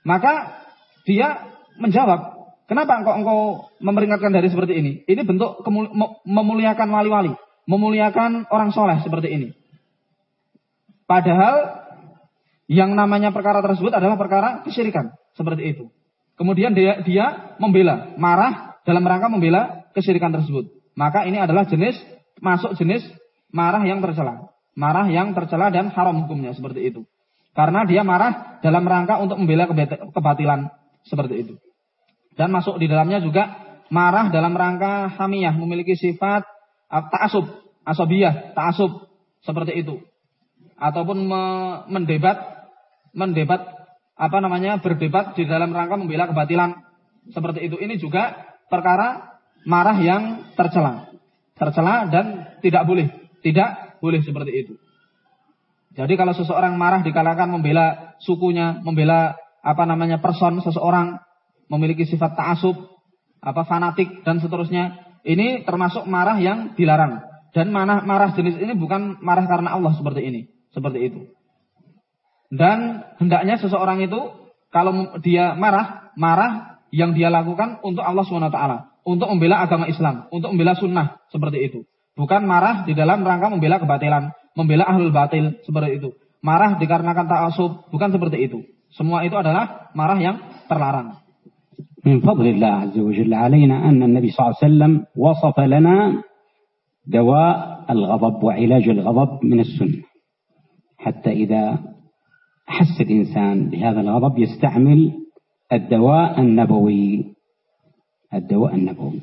Maka dia menjawab, kenapa engkau engkau memperingatkan dari seperti ini? Ini bentuk memuliakan wali-wali, memuliakan orang soleh seperti ini. Padahal yang namanya perkara tersebut adalah perkara kesyirikan seperti itu. Kemudian dia dia membela, marah dalam rangka membela kesyirikan tersebut. Maka ini adalah jenis masuk jenis marah yang tercela. Marah yang tercela dan haram hukumnya seperti itu. Karena dia marah dalam rangka untuk membela kebatilan seperti itu. Dan masuk di dalamnya juga marah dalam rangka hamiyah, memiliki sifat ta'asub, asobiyah, ta'asub seperti itu. Ataupun me mendebat mendebat apa namanya? berdebat di dalam rangka membela kebatilan seperti itu. Ini juga perkara marah yang tercela. Tercela dan tidak boleh, tidak boleh seperti itu. Jadi kalau seseorang marah dikalakan membela sukunya, membela apa namanya person seseorang, memiliki sifat ta'asub, apa fanatik dan seterusnya, ini termasuk marah yang dilarang. Dan marah, marah jenis ini bukan marah karena Allah seperti ini, seperti itu. Dan hendaknya seseorang itu kalau dia marah, marah yang dia lakukan untuk Allah SWT, untuk membela agama Islam, untuk membela sunnah seperti itu. Bukan marah di dalam rangka membela kebatilan, membela ahlul batil seperti itu. Marah dikarenakan ta'asub, bukan seperti itu. Semua itu adalah marah yang terlarang. من فضل الله عز وجل علينا أن النبي صلى الله عليه وسلم وصف لنا دواء الغضب وعلاج الغضب من السنة. حتى إذا أحس الإنسان بهذا الغضب يستعمل الدواء النبوي. الدواء النبوي.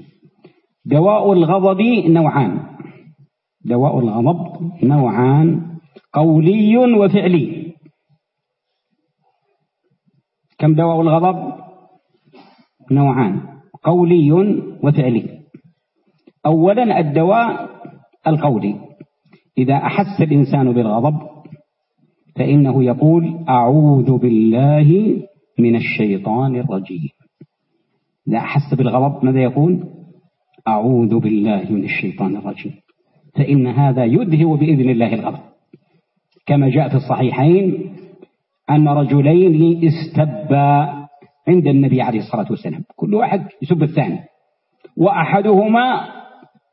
دواء الغضب نوعان. دواء الغضب نوعان قولي وفعلي. كم دواء الغضب؟ نوعان قولي وفعلي. أولا الدواء القولي. إذا أحس الإنسان بالغضب فإنه يقول أعوذ بالله من الشيطان الرجيم. إذا أحس بالغضب ماذا يقول؟ أعوذ بالله من الشيطان الرجيم. فإن هذا يذهب بإذن الله الغضب. كما جاء في الصحيحين أن رجلين استبا عند النبي عليه الصلاة والسلام. كل واحد يسب الثاني. وأحدهما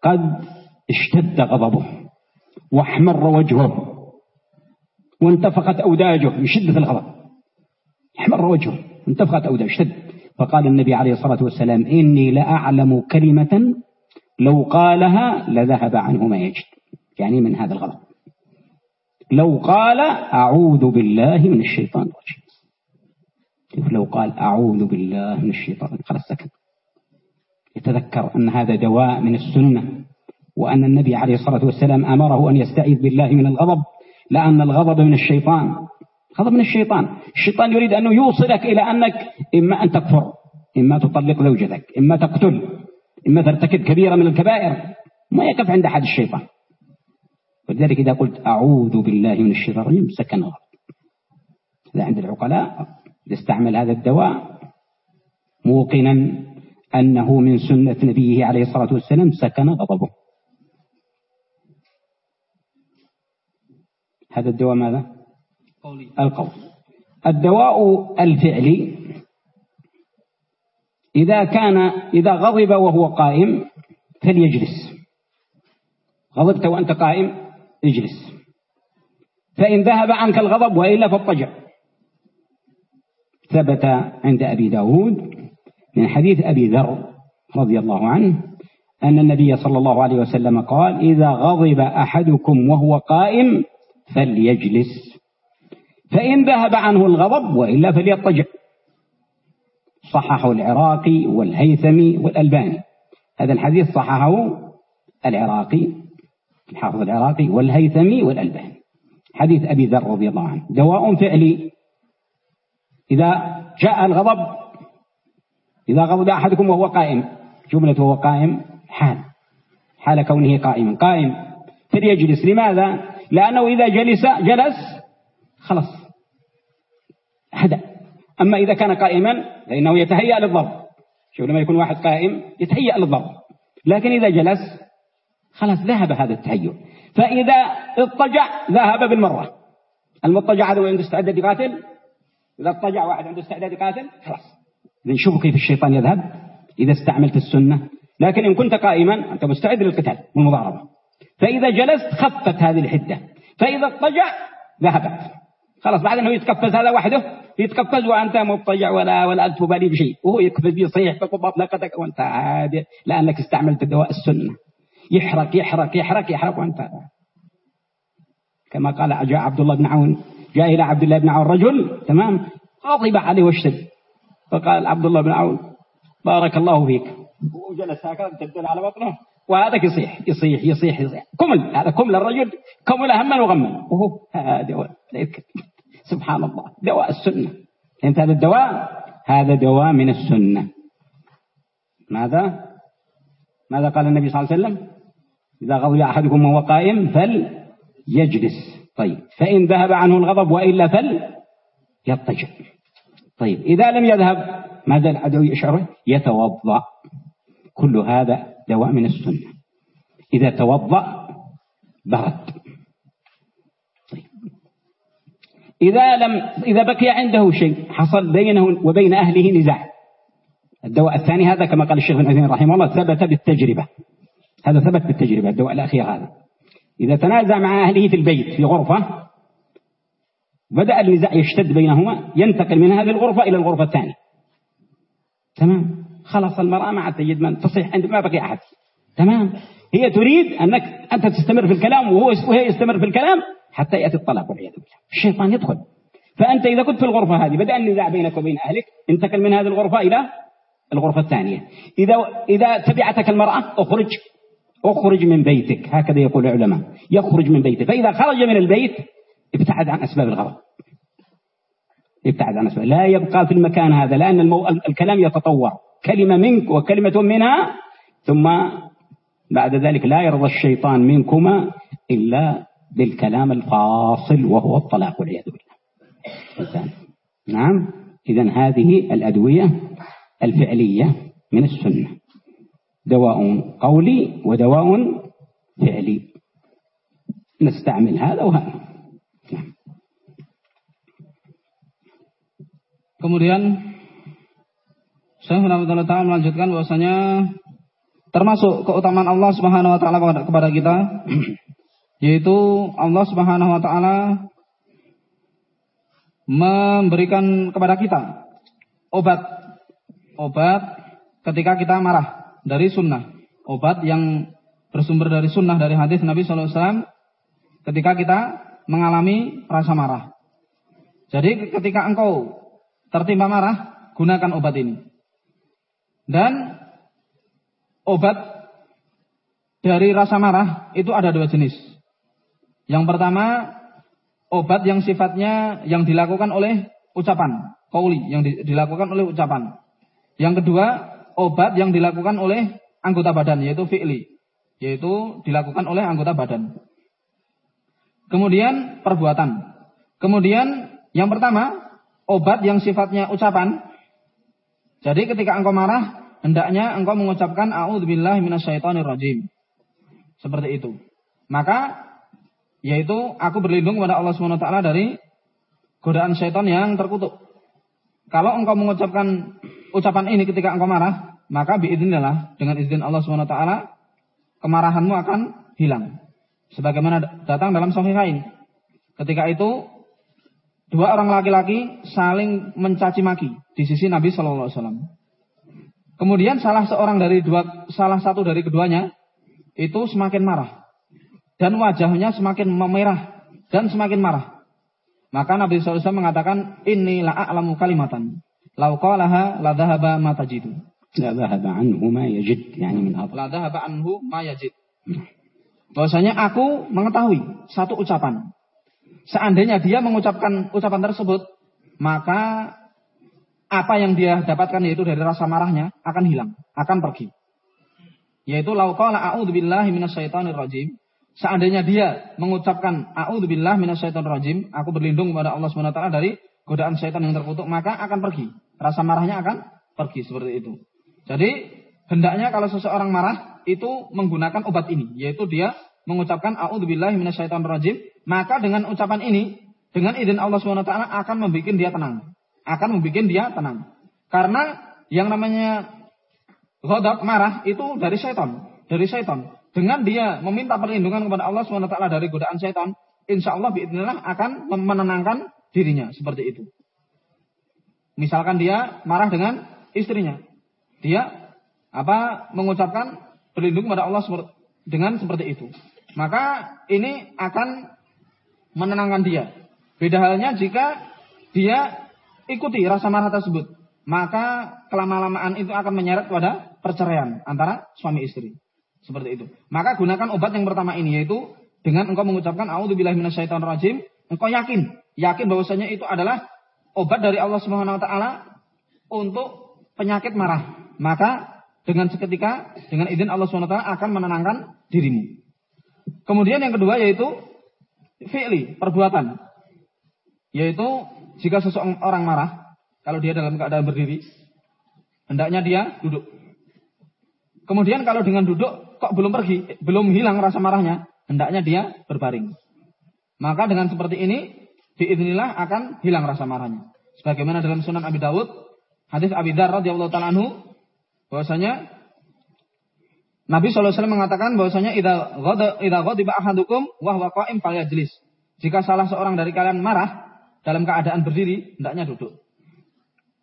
قد اشتد غضبه واحمر وجهه وانتفخت أوداجه من شدة الغضب. احمر وجهه انتفخت أوداجه اشتد. فقال النبي عليه الصلاة والسلام إني لأعلم كلمة لو قالها لذهب عنه ما يجد. يعني من هذا الغضب. لو قال أعوذ بالله من الشيطان الرجيم. لو قال أعوذ بالله من الشيطان خلاص سكت. يتذكر أن هذا دواء من السنة وأن النبي عليه الصلاة والسلام أمره أن يستعيذ بالله من الغضب لأن الغضب من الشيطان. غضب من الشيطان. الشيطان يريد أنه يوصلك إلى أنك إما أن تكفر إما تطلق زوجتك إما تقتل إما ترتكب كبيرة من الكبائر. ما يقف عند أحد الشيطان. ولذلك إذا قلت أعوذ بالله من الشيطان سكن غضب هذا عند العقلاء يستعمل هذا الدواء موقنا أنه من سنة نبيه عليه الصلاة والسلام سكن غضبه. هذا الدواء ماذا؟ القول. الدواء الفعلي إذا كان إذا غضب وهو قائم فليجلس. غضبت وأنت قائم اجلس. فإن ذهب عنك الغضب وإلا فاضطجع. ثبت عند أبي داود من حديث أبي ذر رضي الله عنه أن النبي صلى الله عليه وسلم قال إذا غضب أحدكم وهو قائم فليجلس فإن ذهب عنه الغضب وإلا فليضطجع. صححه العراقي والهيثمي والألباني. هذا الحديث صححه العراقي الحافظ العراقي والهيثمي والألباني. حديث أبي ذر رضي الله عنه. دواء فعلي. إذا جاء الغضب إذا غضب أحدكم وهو قائم جملة وهو قائم حال. حال كونه قائما قائم. فليجلس. لماذا؟ لأنه إذا جلس جلس خلاص. هدأ أما إذا كان قائما فإنه يتهيأ للضرب. شوف لما يكون واحد قائم يتهيأ للضرب. لكن إذا جلس خلاص ذهب هذا التهيؤ. فإذا اضطجع ذهب بالمرة. المضطجع هذا عنده استعداد يقاتل إذا اضطجع واحد عنده استعداد يقاتل خلاص. شوفوا كيف الشيطان يذهب إذا استعملت السنة. لكن إن كنت قائما أنت مستعد للقتال والمضاربة. فإذا جلست خفت هذه الحدة. فإذا اضطجع ذهبت. خلاص بعد أنه يتقفز هذا وحده يتقفز وأنت مضطجع ولا ولا تبالي بشيء. وهو يقفز يصيح بطلقتك وأنت عادي. لأنك استعملت دواء السنة. يحرق يحرق يحرق يحرق وأنت كما قال عبد الله بن عون جاء إلى عبد الله بن عون رجل تمام؟ غضب عليه واشتد فقال عبد الله بن عون بارك الله فيك. وجلس هكذا تبدل على بطنه. وهذاك يصيح يصيح يصيح يصيح. كمل هذا كمل الرجل كمل هما وغما. وهو هذا سبحان الله. دواء السنة. أنت هذا الدواء؟ هذا دواء من السنة. ماذا؟ ماذا قال النبي صلى الله عليه وسلم؟ إذا غضب أحدكم وهو قائم فليجلس. طيب فإن ذهب عنه الغضب وإلا فليضطجع طيب إذا لم يذهب ماذا العدو يشعره يتوضأ. كل هذا دواء من السنة. إذا توضأ برد. طيب. إذا لم إذا بقي عنده شيء حصل بينه وبين أهله نزاع. الدواء الثاني هذا كما قال الشيخ ابن عثيمين رحمه الله ثبت بالتجربة. هذا ثبت بالتجربة الدواء الأخير هذا. إذا تنازع مع أهله في البيت في غرفة بدأ النزاع يشتد بينهما ينتقل من هذه الغرفة إلى الغرفة الثانية. تمام؟ خلاص المرأة ما عاد تجد من تصيح عند ما بقي أحد. تمام؟ هي تريد أنك أنت تستمر في الكلام وهو وهي يستمر في الكلام حتى يأتي الطلاق والعياذ بالله. الشيطان يدخل. فأنت إذا كنت في الغرفة هذه بدأ النزاع بينك وبين أهلك انتقل من هذه الغرفة إلى الغرفة الثانية. إذا إذا تبعتك المرأة أخرج. أخرج من بيتك هكذا يقول العلماء. يخرج من بيته فإذا خرج من البيت ابتعد عن أسباب الغضب. ابتعد عن أسباب. لا يبقى في المكان هذا لأن المو... الكلام يتطور. كلمة منك وكلمة منها ثم بعد ذلك لا يرضى الشيطان منكما إلا بالكلام الفاصل وهو الطلاق والعياذ بالله. نعم. إذا هذه الأدوية الفعلية من السنة. دواء قولي ودواء فعلي نستعمل هذا وهذا Kemudian Syekh Rahmatullah Ta'ala melanjutkan bahwasanya termasuk keutamaan Allah Subhanahu wa taala kepada kita yaitu Allah Subhanahu wa taala memberikan kepada kita obat obat ketika kita marah dari sunnah obat yang bersumber dari sunnah dari hadis Nabi Wasallam ketika kita mengalami rasa marah jadi ketika engkau tertimpa marah gunakan obat ini dan obat dari rasa marah itu ada dua jenis. Yang pertama, obat yang sifatnya yang dilakukan oleh ucapan, kauli, yang di, dilakukan oleh ucapan. Yang kedua, obat yang dilakukan oleh anggota badan, yaitu fi'li, yaitu dilakukan oleh anggota badan. kemudian perbuatan. Kemudian yang pertama, obat yang sifatnya ucapan. Jadi ketika engkau marah, hendaknya engkau mengucapkan a'udzubillahi minasyaitonirrajim. Seperti itu. Maka yaitu aku berlindung kepada Allah taala dari godaan syaitan yang terkutuk. Kalau engkau mengucapkan ucapan ini ketika engkau marah, maka biidznillah dengan izin Allah Subhanahu wa taala kemarahanmu akan hilang. Sebagaimana datang dalam sahihain. Ketika itu dua orang laki-laki saling mencaci maki di sisi Nabi Shallallahu alaihi wasallam. Kemudian salah seorang dari dua salah satu dari keduanya itu semakin marah dan wajahnya semakin memerah dan semakin marah. Maka Nabi SAW mengatakan, Inni la'a'lamu kalimatan. Lau qalaha la dhahaba ma tajidu. La dhahaba anhu ma yajid. Yani min La dhahaba anhu ma yajid. Bahwasanya aku mengetahui satu ucapan. Seandainya dia mengucapkan ucapan tersebut, maka apa yang dia dapatkan yaitu dari rasa marahnya akan hilang, akan pergi. Yaitu lau qala a'udzu billahi minasyaitonir rajim. Seandainya dia mengucapkan a'udzubillah minasyaitonirrajim, aku berlindung kepada Allah Subhanahu wa taala dari godaan syaitan yang terkutuk, maka akan pergi. Rasa marahnya akan pergi seperti itu. Jadi, hendaknya kalau seseorang marah itu menggunakan obat ini, yaitu dia mengucapkan a'udzubillah minasyaitonirrajim, maka dengan ucapan ini, dengan izin Allah Subhanahu wa taala akan membuat dia tenang. Akan membuat dia tenang. Karena yang namanya ghadab marah itu dari syaitan, dari syaitan dengan dia meminta perlindungan kepada Allah SWT dari godaan setan, insya Allah biidnillah akan menenangkan dirinya seperti itu. Misalkan dia marah dengan istrinya, dia apa mengucapkan berlindung kepada Allah dengan seperti itu. Maka ini akan menenangkan dia. Beda halnya jika dia ikuti rasa marah tersebut, maka kelama-lamaan itu akan menyeret pada perceraian antara suami istri. Seperti itu. Maka gunakan obat yang pertama ini yaitu dengan engkau mengucapkan auzubillahi minasyaitonirrajim, engkau yakin, yakin bahwasanya itu adalah obat dari Allah Subhanahu wa taala untuk penyakit marah. Maka dengan seketika dengan izin Allah taala akan menenangkan dirimu. Kemudian yang kedua yaitu fi'li, perbuatan. Yaitu jika seseorang marah, kalau dia dalam keadaan berdiri, hendaknya dia duduk. Kemudian kalau dengan duduk kok belum pergi, belum hilang rasa marahnya, hendaknya dia berbaring. Maka dengan seperti ini, diidnilah akan hilang rasa marahnya. Sebagaimana dalam Sunan Abi Dawud, hadis Abi Dar radhiyallahu taala anhu, bahwasanya Nabi SAW mengatakan bahwasanya idza ghadab idza ghadiba ahadukum wa huwa qa'im falyajlis. Jika salah seorang dari kalian marah dalam keadaan berdiri, hendaknya duduk.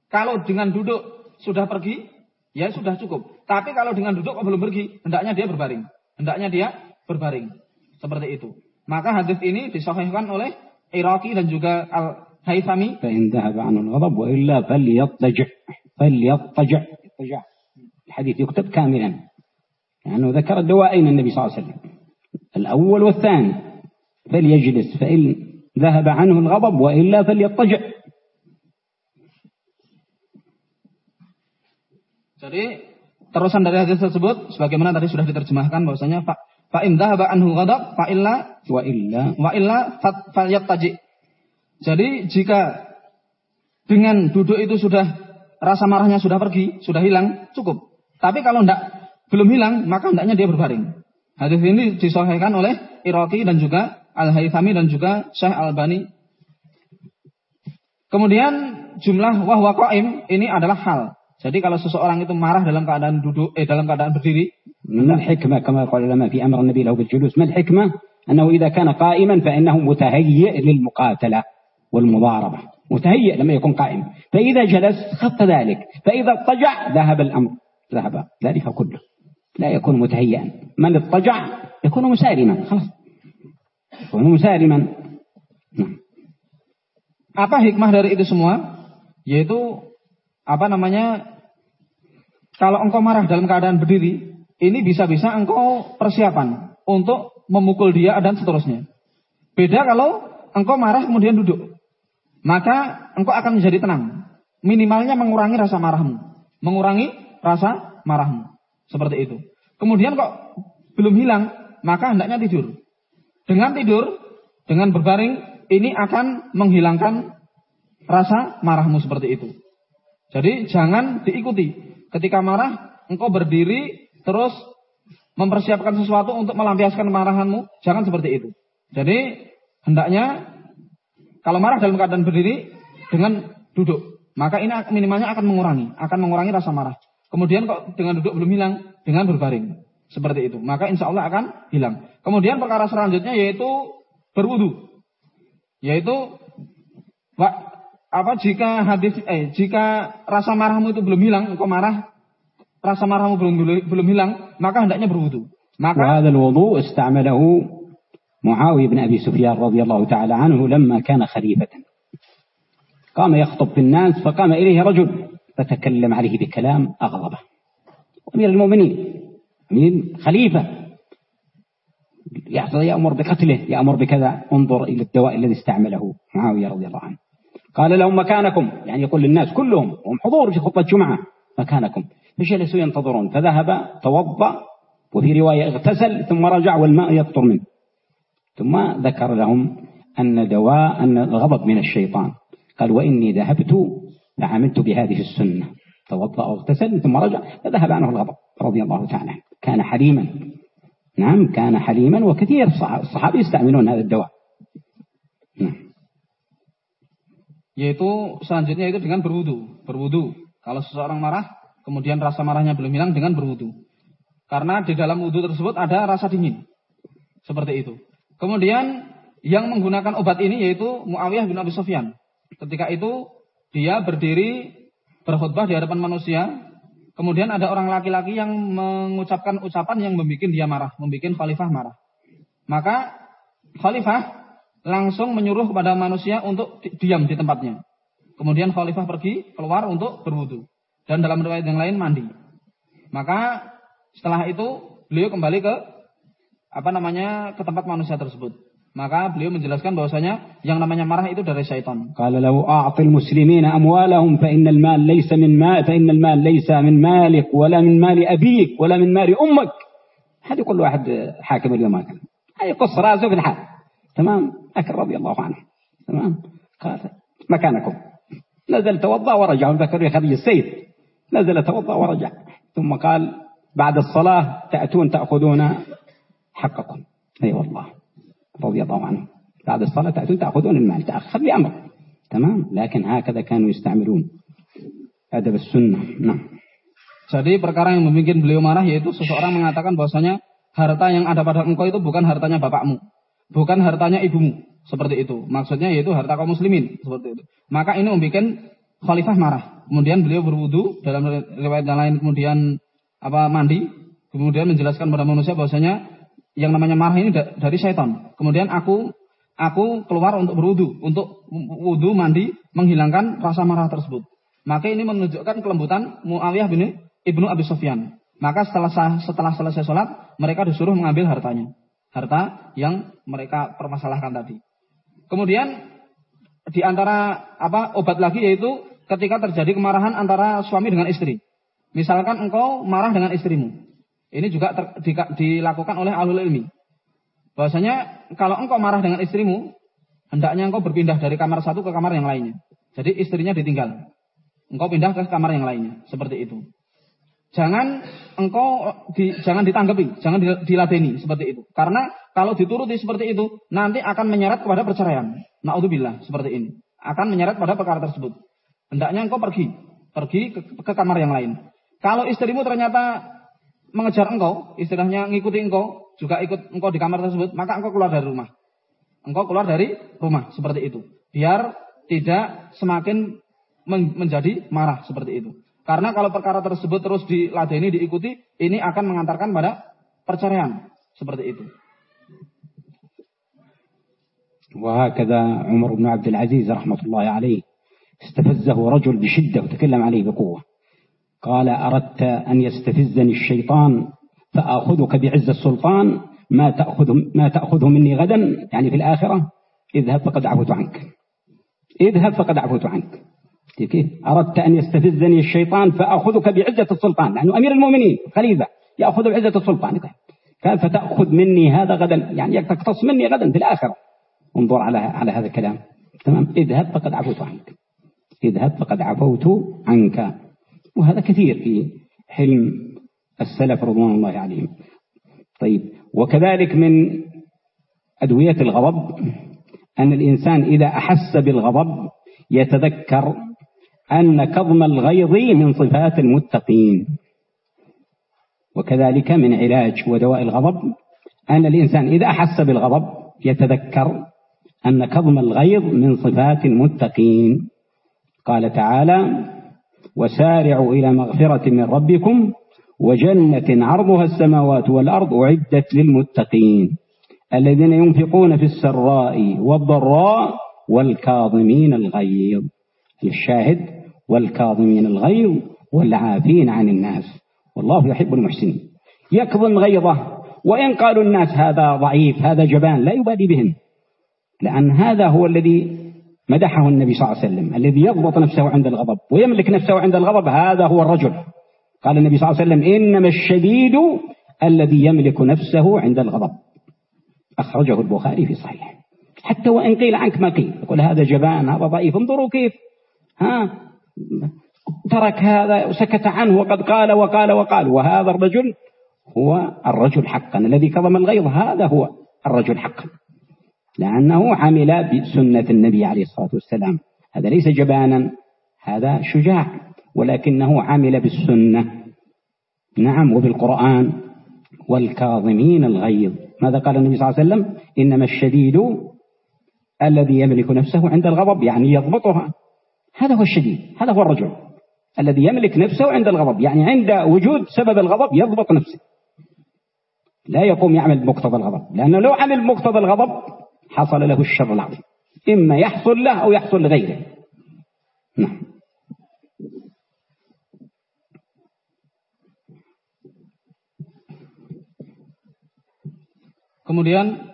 Kalau dengan duduk sudah pergi, ya sudah cukup. Tapi kalau dengan duduk kok belum pergi, hendaknya dia berbaring. Hendaknya dia berbaring. Seperti itu. Maka hadis ini disahihkan oleh Iraqi dan juga Al-Haythami. الحديث يكتب كاملا لأنه يعني ذكر الدوائين النبي صلى الله عليه وسلم الأول والثاني فليجلس فإن ذهب عنه الغضب وإلا فليضطجع Jadi terusan dari hadis tersebut sebagaimana tadi sudah diterjemahkan bahwasanya fa fa in dhahaba anhu ghadab fa illa wa illa wa illa falyattaji. Jadi jika dengan duduk itu sudah rasa marahnya sudah pergi, sudah hilang, cukup. Tapi kalau tidak belum hilang, maka hendaknya dia berbaring. Hadis ini disahihkan oleh Iraqi dan juga Al-Haythami dan juga Syekh Al-Bani. Kemudian jumlah wahwa qaim ini adalah hal. Jadi kalau seseorang itu marah dalam keadaan duduk, eh dalam keadaan berdiri. ما الحكمة كما قال العلماء في أمر النبي له بالجلوس ما الحكمة أنه إذا كان قائما فإنه متهيئ للمقاتلة والمضاربة متهيئ لما يكون قائم فإذا جلس خف ذلك فإذا اضطجع ذهب الأمر ذهب ذلك كله لا يكون متهيئا من اضطجع يكون مسالما خلاص يكون مسالما Apa hikmah dari itu semua? Yaitu apa namanya kalau engkau marah dalam keadaan berdiri, ini bisa-bisa engkau persiapan untuk memukul dia dan seterusnya. Beda kalau engkau marah kemudian duduk. Maka engkau akan menjadi tenang. Minimalnya mengurangi rasa marahmu. Mengurangi rasa marahmu. Seperti itu. Kemudian kok belum hilang, maka hendaknya tidur. Dengan tidur, dengan berbaring ini akan menghilangkan rasa marahmu seperti itu. Jadi jangan diikuti. Ketika marah, engkau berdiri terus mempersiapkan sesuatu untuk melampiaskan kemarahanmu, jangan seperti itu. Jadi hendaknya kalau marah dalam keadaan berdiri dengan duduk, maka ini minimalnya akan mengurangi, akan mengurangi rasa marah. Kemudian kok dengan duduk belum hilang, dengan berbaring. Seperti itu. Maka insya Allah akan hilang. Kemudian perkara selanjutnya yaitu berwudu. Yaitu apa jika hadis eh jika rasa marahmu itu belum hilang, engkau marah, rasa marahmu belum belum hilang, maka hendaknya berwudu. Maka هذا الوضوء استعمله معاوية بن أبي سفيان رضي الله تعالى عنه لما كان خليفة قام يخطب في الناس فقام إليه رجل فتكلم عليه بكلام أغضبه. أمير المؤمنين أمير خليفة. يأمر بقتله يأمر بكذا. انظر إلى الدواء الذي استعمله معاوية رضي الله عنه. قال لهم مكانكم. يعني يقول للناس كلهم هم حضور في خطبة جمعة. مكانكم. فجلسوا ينتظرون. فذهب توضأ وفي رواية اغتسل ثم رجع والماء يقطر منه. ثم ذكر لهم أن دواء أن الغضب من الشيطان. قال وإني ذهبت فعملت بهذه السنة توضأ واغتسل ثم رجع فذهب عنه الغضب رضي الله تعالى عنه كان حليما نعم كان حليما وكثير الصحابة يستعملون هذا الدواء نعم yaitu selanjutnya itu dengan berwudu berwudu kalau seseorang marah kemudian rasa marahnya belum hilang dengan berwudu karena di dalam wudu tersebut ada rasa dingin seperti itu kemudian yang menggunakan obat ini yaitu Muawiyah bin Abi Sufyan ketika itu dia berdiri berkhutbah di hadapan manusia. Kemudian ada orang laki-laki yang mengucapkan ucapan yang membuat dia marah, membuat khalifah marah. Maka khalifah langsung menyuruh kepada manusia untuk diam di tempatnya. Kemudian khalifah pergi keluar untuk berwudu. Dan dalam riwayat yang lain mandi. Maka setelah itu beliau kembali ke apa namanya ke tempat manusia tersebut. Maka beliau menjelaskan bahwasanya yang namanya marah itu dari syaitan. Qala law a'ti al-muslimin amwalahum fa innal mal laysa min ma fa innal mal laysa min malik wala min mali abik wala min mali ummak. هذا كل واحد حاكم اليوم هكذا. يقص راسه في الحال. تمام؟ أكل رضي الله عنه. تمام؟ قال مكانكم. نزل توضأ ورجع ذكر خرج السيف. نزل توضأ ورجع. ثم قال بعد الصلاة تأتون تأخذون حقكم. أي أيوة والله. رضي الله عنه بعد الصلاة تأتون تأخذون المال تأخذ بأمر تمام لكن هكذا كانوا يستعملون أدب السنة نعم Jadi perkara yang membuat beliau marah yaitu seseorang mengatakan bahwasanya harta yang ada pada engkau itu bukan hartanya bapakmu, bukan hartanya ibumu, seperti itu. Maksudnya yaitu harta kaum muslimin, seperti itu. Maka ini membuat khalifah marah. Kemudian beliau berwudu dalam riwayat yang lain kemudian apa mandi, kemudian menjelaskan pada manusia bahwasanya yang namanya marah ini dari syaitan. Kemudian aku aku keluar untuk berwudu, untuk wudu mandi menghilangkan rasa marah tersebut. Maka ini menunjukkan kelembutan Muawiyah bin Ibnu Abi Sufyan. Maka setelah setelah selesai sholat, mereka disuruh mengambil hartanya. Harta yang mereka permasalahkan tadi. Kemudian di antara apa obat lagi yaitu ketika terjadi kemarahan antara suami dengan istri. Misalkan engkau marah dengan istrimu. Ini juga ter, di, dilakukan oleh alul ilmi. Bahwasanya kalau engkau marah dengan istrimu, hendaknya engkau berpindah dari kamar satu ke kamar yang lainnya. Jadi istrinya ditinggal. Engkau pindah ke kamar yang lainnya, seperti itu. Jangan engkau di, jangan ditanggapi, jangan diladeni seperti itu. Karena kalau dituruti seperti itu, nanti akan menyeret kepada perceraian. Naudzubillah seperti ini. Akan menyeret pada perkara tersebut. Hendaknya engkau pergi, pergi ke, ke kamar yang lain. Kalau istrimu ternyata mengejar engkau, istilahnya ngikuti engkau, juga ikut engkau di kamar tersebut, maka engkau keluar dari rumah. Engkau keluar dari rumah seperti itu. Biar tidak semakin menjadi marah seperti itu. Karena kalau perkara tersebut terus diladeni, diikuti, ini akan mengantarkan pada perceraian seperti itu. وهكذا عمر بن عبد العزيز رحمة الله عليه استفزه رجل بشدة وتكلم عليه بقوة قال أردت أن يستفزني الشيطان فآخذك بعز السلطان. ما تأخذ ما تأخذه مني غدا؟ يعني في الآخرة اذهب فقد عفوت عنك. اذهب فقد عفوت عنك. كيف؟ أردت أن يستفزني الشيطان فأخذك بعزة السلطان. لأنه أمير المؤمنين خليفة يأخذ بعزة السلطان. قال فتأخذ مني هذا غدا؟ يعني تقتص مني غدا في الآخرة. انظر على على هذا الكلام. تمام؟ اذهب فقد عفوت عنك. اذهب فقد عفوت عنك. وهذا كثير في حلم السلف رضوان الله عليهم. طيب وكذلك من أدوية الغضب أن الإنسان إذا أحس بالغضب يتذكر أن كظم الغيظ من صفات المتقين. وكذلك من علاج ودواء الغضب أن الإنسان إذا أحس بالغضب يتذكر أن كظم الغيظ من صفات المتقين. قال تعالى وسارعوا إلى مغفرة من ربكم وجنة عرضها السماوات والأرض أعدت للمتقين الذين ينفقون في السراء والضراء والكاظمين الغيظ الشاهد والكاظمين الغيظ والعافين عن الناس والله يحب المحسنين يكظم غيظه وإن قالوا الناس هذا ضعيف هذا جبان لا يبالي بهم لأن هذا هو الذي مدحه النبي صلى الله عليه وسلم الذي يضبط نفسه عند الغضب ويملك نفسه عند الغضب هذا هو الرجل. قال النبي صلى الله عليه وسلم إنما الشديد الذي يملك نفسه عند الغضب. أخرجه البخاري في صحيح. حتى وإن قيل عنك ما قيل يقول هذا جبان هذا ضعيف انظروا كيف. ها؟ ترك هذا وسكت عنه وقد قال وقال وقال. وهذا الرجل هو الرجل حقا الذي كظم الغيظ هذا هو الرجل حقا. لأنه عمل بسنة النبي عليه الصلاة والسلام. هذا ليس جبانا هذا شجاع ولكنه عمل بالسنة. نعم وبالقرآن والكاظمين الغيظ. ماذا قال النبي صلى الله عليه وسلم؟ إنما الشديد الذي يملك نفسه عند الغضب يعني يضبطها. هذا هو الشديد هذا هو الرجل الذي يملك نفسه عند الغضب يعني عند وجود سبب الغضب يضبط نفسه. لا يقوم يعمل بمقتضى الغضب لأنه لو عمل بمقتضى الغضب حصل له الشر العظيم إما يحصل له أو يحصل لغيره نعم Kemudian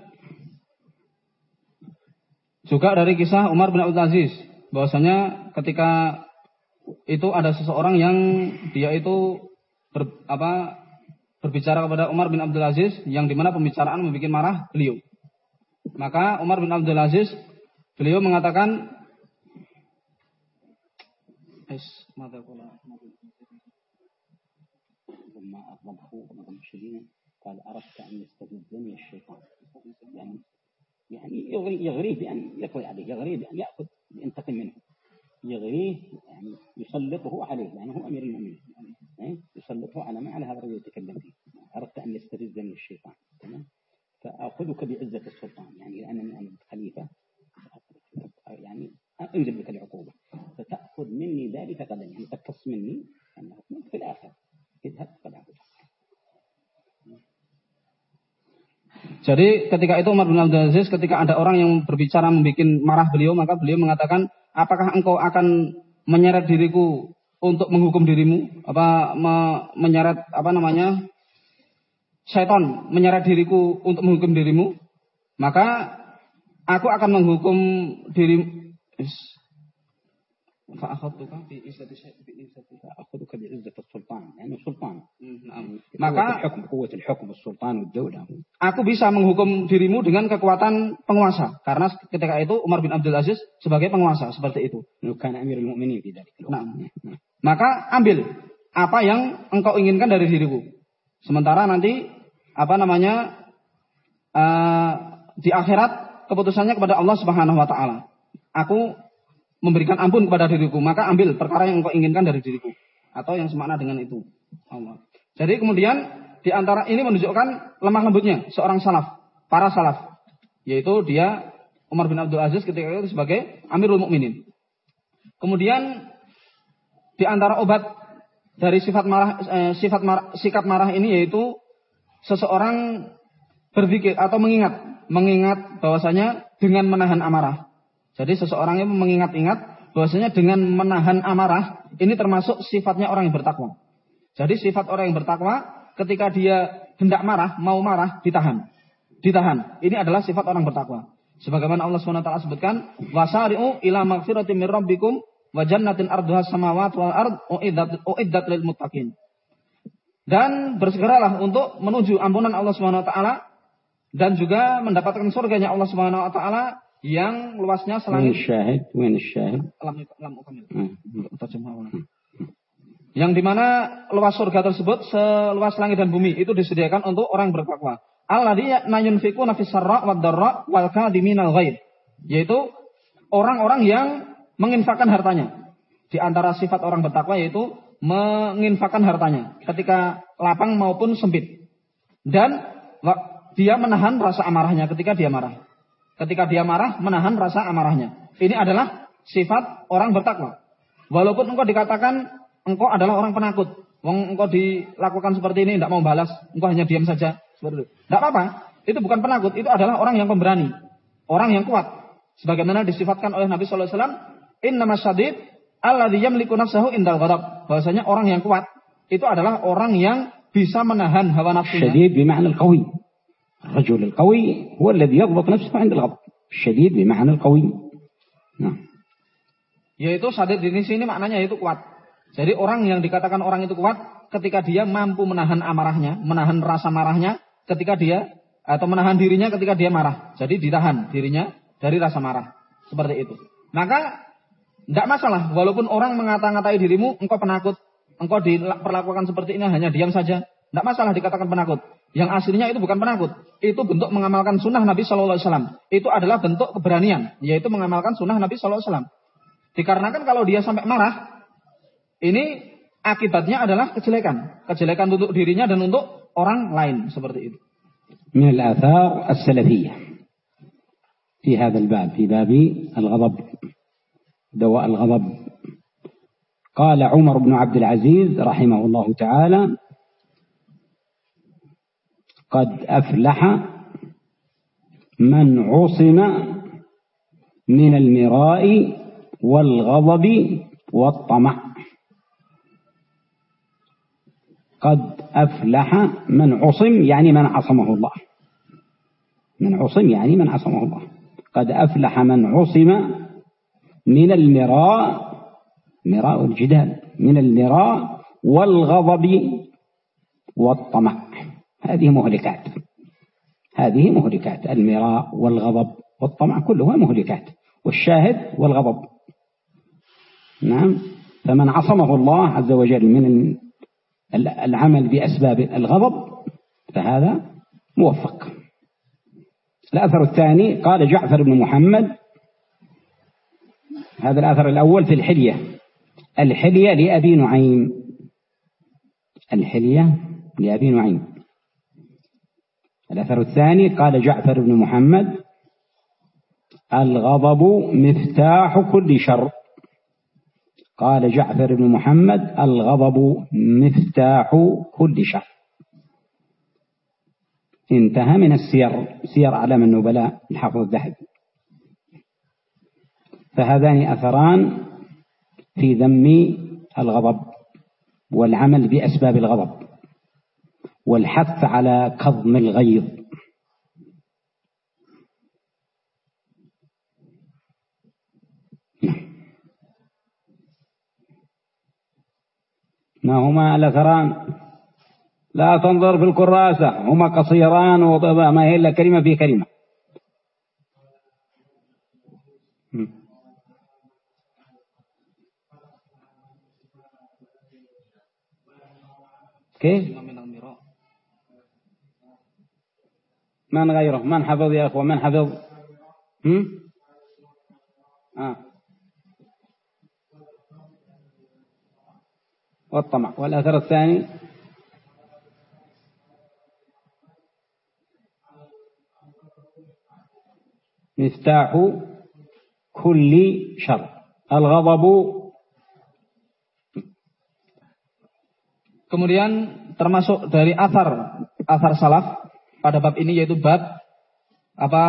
juga dari kisah Umar bin Abdul Aziz bahwasanya ketika itu ada seseorang yang dia itu ber, apa berbicara kepada Umar bin Abdul Aziz yang dimana pembicaraan membuat marah beliau. Maka Umar bin Abdul Aziz beliau mengatakan قال أردت أن يستفزني الشيطان يعني يعني يغري يغريه بأن يقضي عليه يغريه بأن يأخذ ينتقم منه يغريه يعني يسلطه عليه لأنه هو أمير المؤمنين يعني يسلطه على ما على هذا الرجل يتكلم فيه أردت أن يستفزني الشيطان تمام فأخذك بعزة السلطان يعني لأنني أنا خليفة يعني أنزل بك العقوبة فتأخذ مني ذلك غدا يعني تقتص مني أنه في الآخر اذهب فلا Jadi ketika itu Umar bin Abdul Aziz ketika ada orang yang berbicara membuat marah beliau maka beliau mengatakan apakah engkau akan menyeret diriku untuk menghukum dirimu apa me, menyeret apa namanya syaitan menyeret diriku untuk menghukum dirimu maka aku akan menghukum dirimu فأخذتك بعزة فأخذك بعزة السلطان يعني سلطان نعم maka الحكم قوة الحكم السلطان والدولة aku bisa menghukum dirimu dengan kekuatan penguasa karena ketika itu Umar bin Abdul Aziz sebagai penguasa seperti itu كان أمير المؤمنين في ذلك nah. maka ambil apa yang engkau inginkan dari diriku sementara nanti apa namanya uh, di akhirat keputusannya kepada Allah Subhanahu wa taala aku memberikan ampun kepada diriku, maka ambil perkara yang engkau inginkan dari diriku. Atau yang semakna dengan itu. Allah. Jadi kemudian di antara ini menunjukkan lemah lembutnya seorang salaf, para salaf. Yaitu dia Umar bin Abdul Aziz ketika itu sebagai Amirul Mukminin. Kemudian di antara obat dari sifat marah, eh, sifat marah, sikap marah ini yaitu seseorang berpikir atau mengingat, mengingat bahwasanya dengan menahan amarah. Jadi seseorang yang mengingat-ingat bahwasanya dengan menahan amarah ini termasuk sifatnya orang yang bertakwa. Jadi sifat orang yang bertakwa ketika dia hendak marah, mau marah, ditahan. Ditahan. Ini adalah sifat orang bertakwa. Sebagaimana Allah SWT sebutkan, wasari'u ila magfiratin min rabbikum wa jannatin arduha Samawat wal ard uiddat lil muttaqin. Dan bersegeralah untuk menuju ampunan Allah Subhanahu wa taala dan juga mendapatkan surganya Allah Subhanahu wa taala yang luasnya selangit. Syahid, win syahid. Alam alam ukamil. Hmm. hmm. Yang di mana luas surga tersebut seluas langit dan bumi itu disediakan untuk orang bertakwa. Allah nayunfiku nafis sarra wad darra wal Diminal ghaib. Yaitu orang-orang yang menginfakkan hartanya. Di antara sifat orang bertakwa yaitu menginfakkan hartanya ketika lapang maupun sempit. Dan dia menahan rasa amarahnya ketika dia marah. Ketika dia marah, menahan rasa amarahnya. Ini adalah sifat orang bertakwa. Walaupun engkau dikatakan engkau adalah orang penakut. Wong engkau dilakukan seperti ini, tidak mau balas. Engkau hanya diam saja. Seperti itu. Tidak apa-apa. Itu bukan penakut. Itu adalah orang yang pemberani. Orang yang kuat. Sebagaimana disifatkan oleh Nabi SAW. Inna masyadid alladhi yamliku nafsahu indal ghadab. Bahwasanya orang yang kuat. Itu adalah orang yang bisa menahan hawa nafsunya. الشديد بمعنى القوي الرجل القوي هو الذي يضبط نفسه عند الغضب الشديد بمعنى القوي نعم Yaitu sadid di sini maknanya itu kuat. Jadi orang yang dikatakan orang itu kuat ketika dia mampu menahan amarahnya, menahan rasa marahnya ketika dia atau menahan dirinya ketika dia marah. Jadi ditahan dirinya dari rasa marah. Seperti itu. Maka tidak masalah walaupun orang mengata-ngatai dirimu engkau penakut, engkau diperlakukan seperti ini hanya diam saja. Tidak masalah dikatakan penakut. Yang aslinya itu bukan penakut. Itu bentuk mengamalkan sunnah Nabi Shallallahu Alaihi Wasallam. Itu adalah bentuk keberanian, yaitu mengamalkan sunnah Nabi Shallallahu Alaihi Wasallam. Dikarenakan kalau dia sampai marah, ini akibatnya adalah kejelekan. Kejelekan untuk dirinya dan untuk orang lain. Seperti itu. من الآثار السلفية في هذا الباب في باب الغضب دواء الغضب. قال عمر بن عبد العزيز رحمه الله تعالى قد أفلح من عصم من المراء والغضب والطمع. قد أفلح من عصم يعني من عصمه الله. من عصم يعني من عصمه الله. قد أفلح من عصم من المراء مراء الجدال من المراء والغضب والطمع. هذه مهلكات. هذه مهلكات. المراء والغضب والطمع كلها مهلكات. والشاهد والغضب. نعم. فمن عصمه الله عز وجل من العمل بأسباب الغضب فهذا موفق. الأثر الثاني قال جعفر بن محمد هذا الأثر الأول في الحلية. الحلية لأبي نعيم. الحلية لأبي نعيم. الأثر الثاني قال جعفر بن محمد الغضب مفتاح كل شر. قال جعفر بن محمد الغضب مفتاح كل شر. انتهى من السير سير أعلام النبلاء الحافظ الذهبي. فهذان أثران في ذم الغضب والعمل بأسباب الغضب والحث على كظم الغيظ. ما هما الأثران؟ لا تنظر في الكراسة هما قصيران وطبع ما هي إلا كلمة في كلمة. كيف من غيره من حفظ يا أخوة من حفظ هم؟ آه. والطمع والأثر الثاني مفتاح كل شر الغضب Kemudian termasuk dari asar asar salaf pada bab ini yaitu bab apa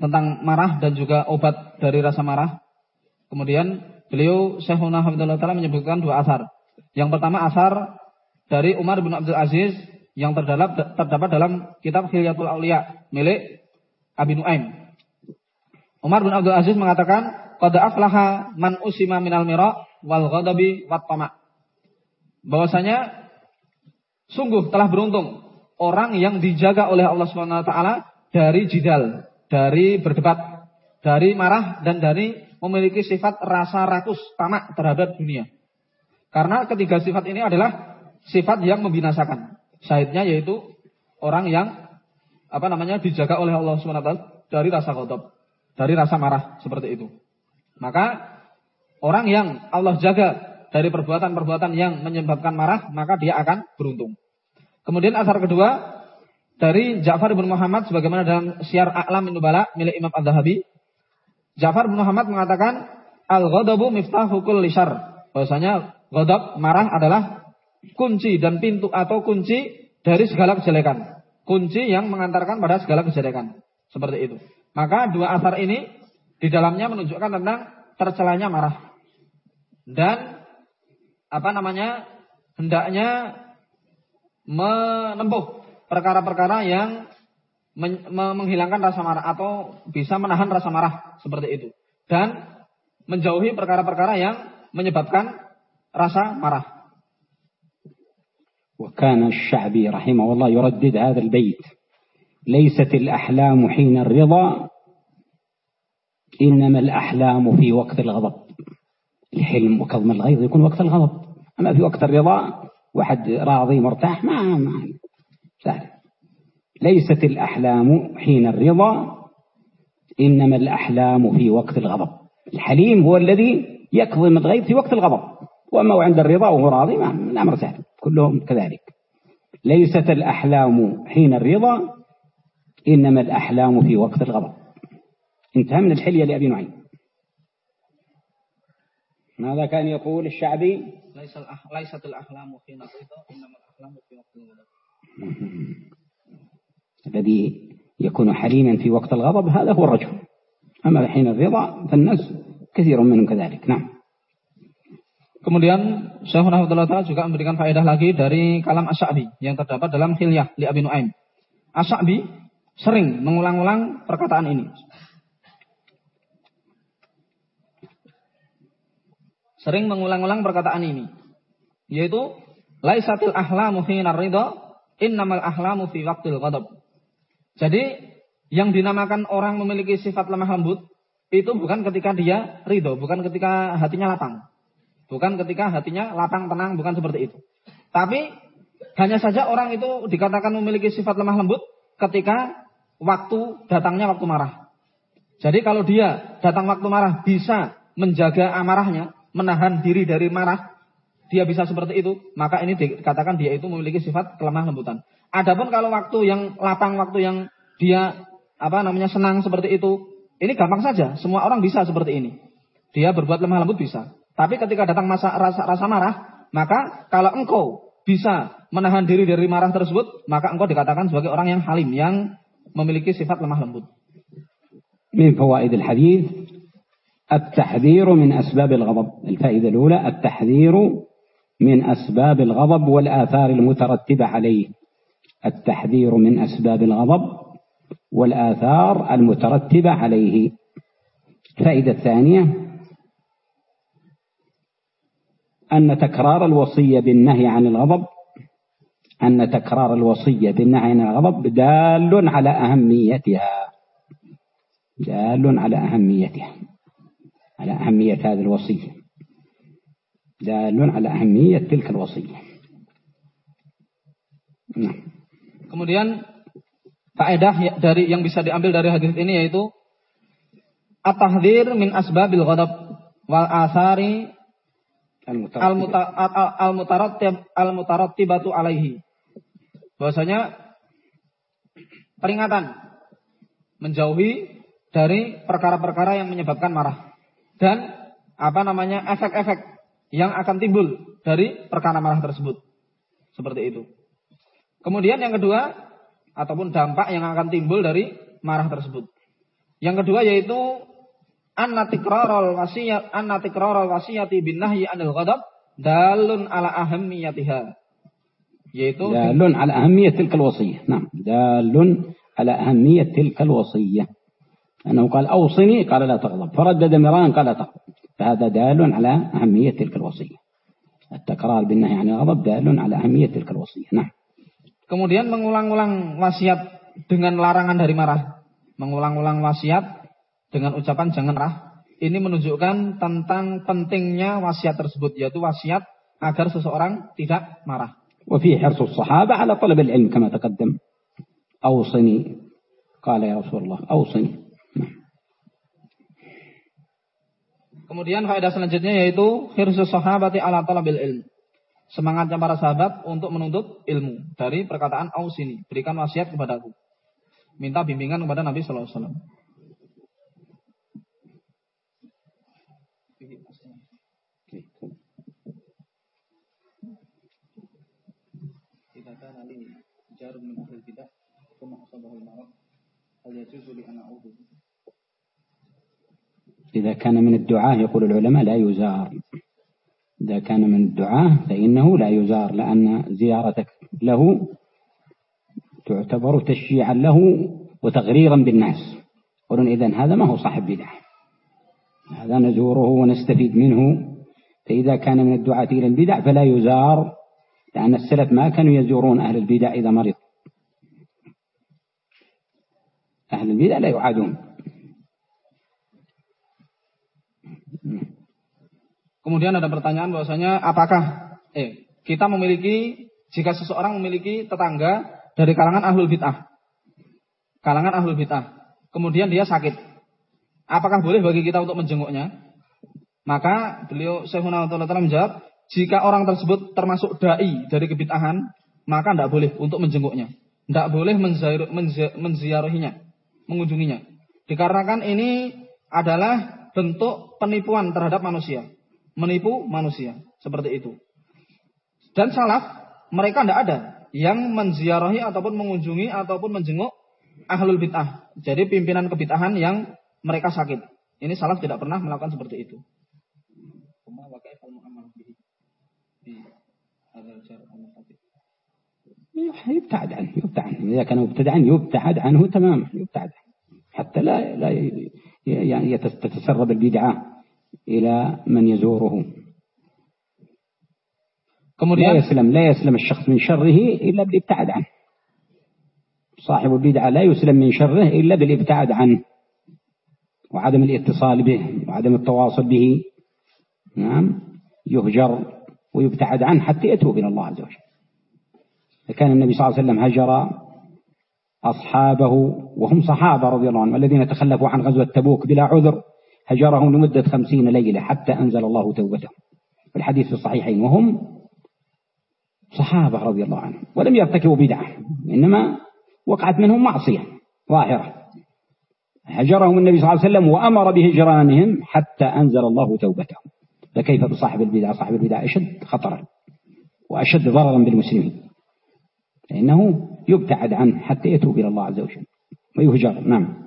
tentang marah dan juga obat dari rasa marah. Kemudian beliau Syekhuna Hafidullah Ta'ala menyebutkan dua asar. Yang pertama asar dari Umar bin Abdul Aziz yang terdapat terdapat dalam kitab Hilyatul Aulia milik Abi Nuaim. Umar bin Abdul Aziz mengatakan, "Qad aflaha man usima minal mira wal ghadabi wat tama." Bahwasanya sungguh telah beruntung orang yang dijaga oleh Allah Subhanahu wa taala dari jidal, dari berdebat dari marah dan dari memiliki sifat rasa rakus, tamak terhadap dunia. Karena ketiga sifat ini adalah sifat yang membinasakan. Syahidnya yaitu orang yang apa namanya dijaga oleh Allah SWT dari rasa kotor, dari rasa marah seperti itu. Maka orang yang Allah jaga dari perbuatan-perbuatan yang menyebabkan marah, maka dia akan beruntung. Kemudian asar kedua dari Ja'far bin Muhammad sebagaimana dalam Syiar A'lam bin Nubala milik Imam Ad-Dahabi. Ja'far bin Muhammad mengatakan al-ghadabu miftahu kulli syarr. Bahwasanya ghadab marah adalah kunci dan pintu atau kunci dari segala kejelekan. Kunci yang mengantarkan pada segala kejelekan. Seperti itu. Maka dua asar ini di dalamnya menunjukkan tentang tercelanya marah. Dan apa namanya hendaknya menempuh perkara-perkara yang menghilangkan rasa marah atau bisa menahan rasa marah seperti itu dan menjauhi perkara-perkara yang menyebabkan rasa marah. وكان الشعبي رحمه الله يردد هذا البيت ليست الأحلام حين الرضا إنما الأحلام في وقت الغضب الحلم وكظم الغيظ يكون وقت الغضب أما في وقت الرضا واحد راضي مرتاح ما, ما سهل. ليست الأحلام حين الرضا إنما الأحلام في وقت الغضب. الحليم هو الذي يكظم الغيظ في وقت الغضب. وأما عند الرضا وهو راضي ما الأمر سهل. كلهم كذلك. ليست الأحلام حين الرضا إنما الأحلام في وقت الغضب. انتهى من الحلية لأبي نعيم. ماذا كان يقول الشعبي ليست الأحلام حين الرضا إنما الأحلام في وقت الغضب الذي يكون حليما في وقت الغضب هذا هو الرجل أما حين الرضا فالناس كثير منهم كذلك نعم Kemudian Syekh Rahmatullah Ta'ala juga memberikan faedah lagi dari kalam Asy'abi yang terdapat dalam Khilyah li Abi Nuaim. Asy'abi sering mengulang-ulang perkataan ini. Sering mengulang-ulang perkataan ini. Yaitu, Laisatil ahlamu fi ridha, innamal ahlamu fi waqtil ghadab. Jadi, yang dinamakan orang memiliki sifat lemah lembut, itu bukan ketika dia ridho, bukan ketika hatinya lapang. Bukan ketika hatinya lapang, tenang, bukan seperti itu. Tapi, hanya saja orang itu dikatakan memiliki sifat lemah lembut ketika waktu datangnya waktu marah. Jadi kalau dia datang waktu marah bisa menjaga amarahnya, menahan diri dari marah, dia bisa seperti itu, maka ini dikatakan dia itu memiliki sifat kelemah lembutan. Adapun kalau waktu yang lapang, waktu yang dia apa namanya senang seperti itu, ini gampang saja. Semua orang bisa seperti ini. Dia berbuat lemah lembut bisa. Tapi ketika datang masa rasa, rasa marah, maka kalau engkau bisa menahan diri dari marah tersebut, maka engkau dikatakan sebagai orang yang halim, yang memiliki sifat lemah lembut. Min fawaid al-hadis التحذير من أسباب الغضب. الفائدة الأولى التحذير من أسباب الغضب والآثار المترتبة عليه. التحذير من أسباب الغضب والآثار المترتبة عليه. الفائدة الثانية أن تكرار الوصية بالنهي عن الغضب أن تكرار الوصية بالنهي عن الغضب دال على أهميتها. دال على أهميتها. على أهمية هذه الوصية دال على أهمية تلك الوصية nah. kemudian faedah dari yang bisa diambil dari hadis ini yaitu at-tahdhir min asbabil ghadab wal asari al-mutarattib al-mutarattibatu alaihi bahwasanya peringatan menjauhi dari perkara-perkara yang menyebabkan marah dan apa namanya efek-efek yang akan timbul dari perkara marah tersebut. Seperti itu. Kemudian yang kedua ataupun dampak yang akan timbul dari marah tersebut. Yang kedua yaitu annatikrarul wasiyat annatikrarul wasiyati bin nahyi anil ghadab dalun ala ahammiyatiha. Yaitu dalun ala ahammiyat tilkal wasiyah. Nah, dalun ala ahammiyat tilkal wasiyah. أنه قال أوصني قال لا تغضب فردد مرارا قال لا تغضب فهذا دال على أهمية تلك الوصية التكرار بالنهي عن الغضب دال على أهمية تلك الوصية نعم Kemudian mengulang-ulang wasiat dengan larangan dari marah. Mengulang-ulang wasiat dengan ucapan jangan rah. Ini menunjukkan tentang pentingnya wasiat tersebut yaitu wasiat agar seseorang tidak marah. وفي حرص الصحابة على طلب العلم كما تقدم أوصني قال يا رسول الله أوصني Kemudian faedah selanjutnya yaitu hirsus sahabati ala talabil ilm. Semangatnya para sahabat untuk menuntut ilmu dari perkataan ausini, berikan wasiat kepadaku. Minta bimbingan kepada Nabi sallallahu alaihi wasallam. إذا كان من الدعاء يقول العلماء لا يزار. إذا كان من الدعاء فإنه لا يزار لأن زيارتك له تعتبر تشجيعا له وتغريرا بالناس. يقولون إذا هذا ما هو صاحب بدعة. هذا نزوره ونستفيد منه. فإذا كان من الدعاة إلى البدع فلا يزار لأن السلف ما كانوا يزورون أهل البدع إذا مرض أهل البدع لا يعادون. Kemudian ada pertanyaan bahwasanya apakah eh kita memiliki jika seseorang memiliki tetangga dari kalangan ahlul bid'ah. Kalangan ahlul bid'ah. Kemudian dia sakit. Apakah boleh bagi kita untuk menjenguknya? Maka beliau Syekhuna Ta'ala menjawab, jika orang tersebut termasuk dai dari kebid'ahan, maka tidak boleh untuk menjenguknya. Tidak boleh menziarahinya, mengunjunginya. Dikarenakan ini adalah bentuk penipuan terhadap manusia menipu manusia. Seperti itu. Dan salaf, mereka tidak ada yang menziarahi ataupun mengunjungi ataupun menjenguk ahlul bid'ah. Jadi pimpinan kebid'ahan yang mereka sakit. Ini salaf tidak pernah melakukan seperti itu. يبتعد عنه يبتعد عنه إذا كان مبتدعا يبتعد عنه تماما يبتعد حتى لا لا يعني تتسرب البدعة إلى من يزوره. لا يسلم لا يسلم الشخص من شره إلا بالابتعاد عنه. صاحب البدعة لا يسلم من شره إلا بالابتعاد عنه. وعدم الاتصال به وعدم التواصل به نعم يهجر ويبتعد عنه حتى يتوب إلى الله عز وجل. فكان النبي صلى الله عليه وسلم هجر أصحابه وهم صحابة رضي الله عنهم الذين تخلفوا عن غزوة تبوك بلا عذر هجرهم لمدة خمسين ليلة حتى أنزل الله توبتهم. الحديث في الصحيحين وهم صحابة رضي الله عنهم ولم يرتكبوا بدعة إنما وقعت منهم معصية ظاهرة. هجرهم النبي صلى الله عليه وسلم وأمر بهجرانهم حتى أنزل الله توبتهم. فكيف بصاحب البدعة صاحب البدعة أشد خطرا وأشد ضررا بالمسلمين فإنه يبتعد عنه حتى يتوب إلى الله عز وجل ويهجر. نعم.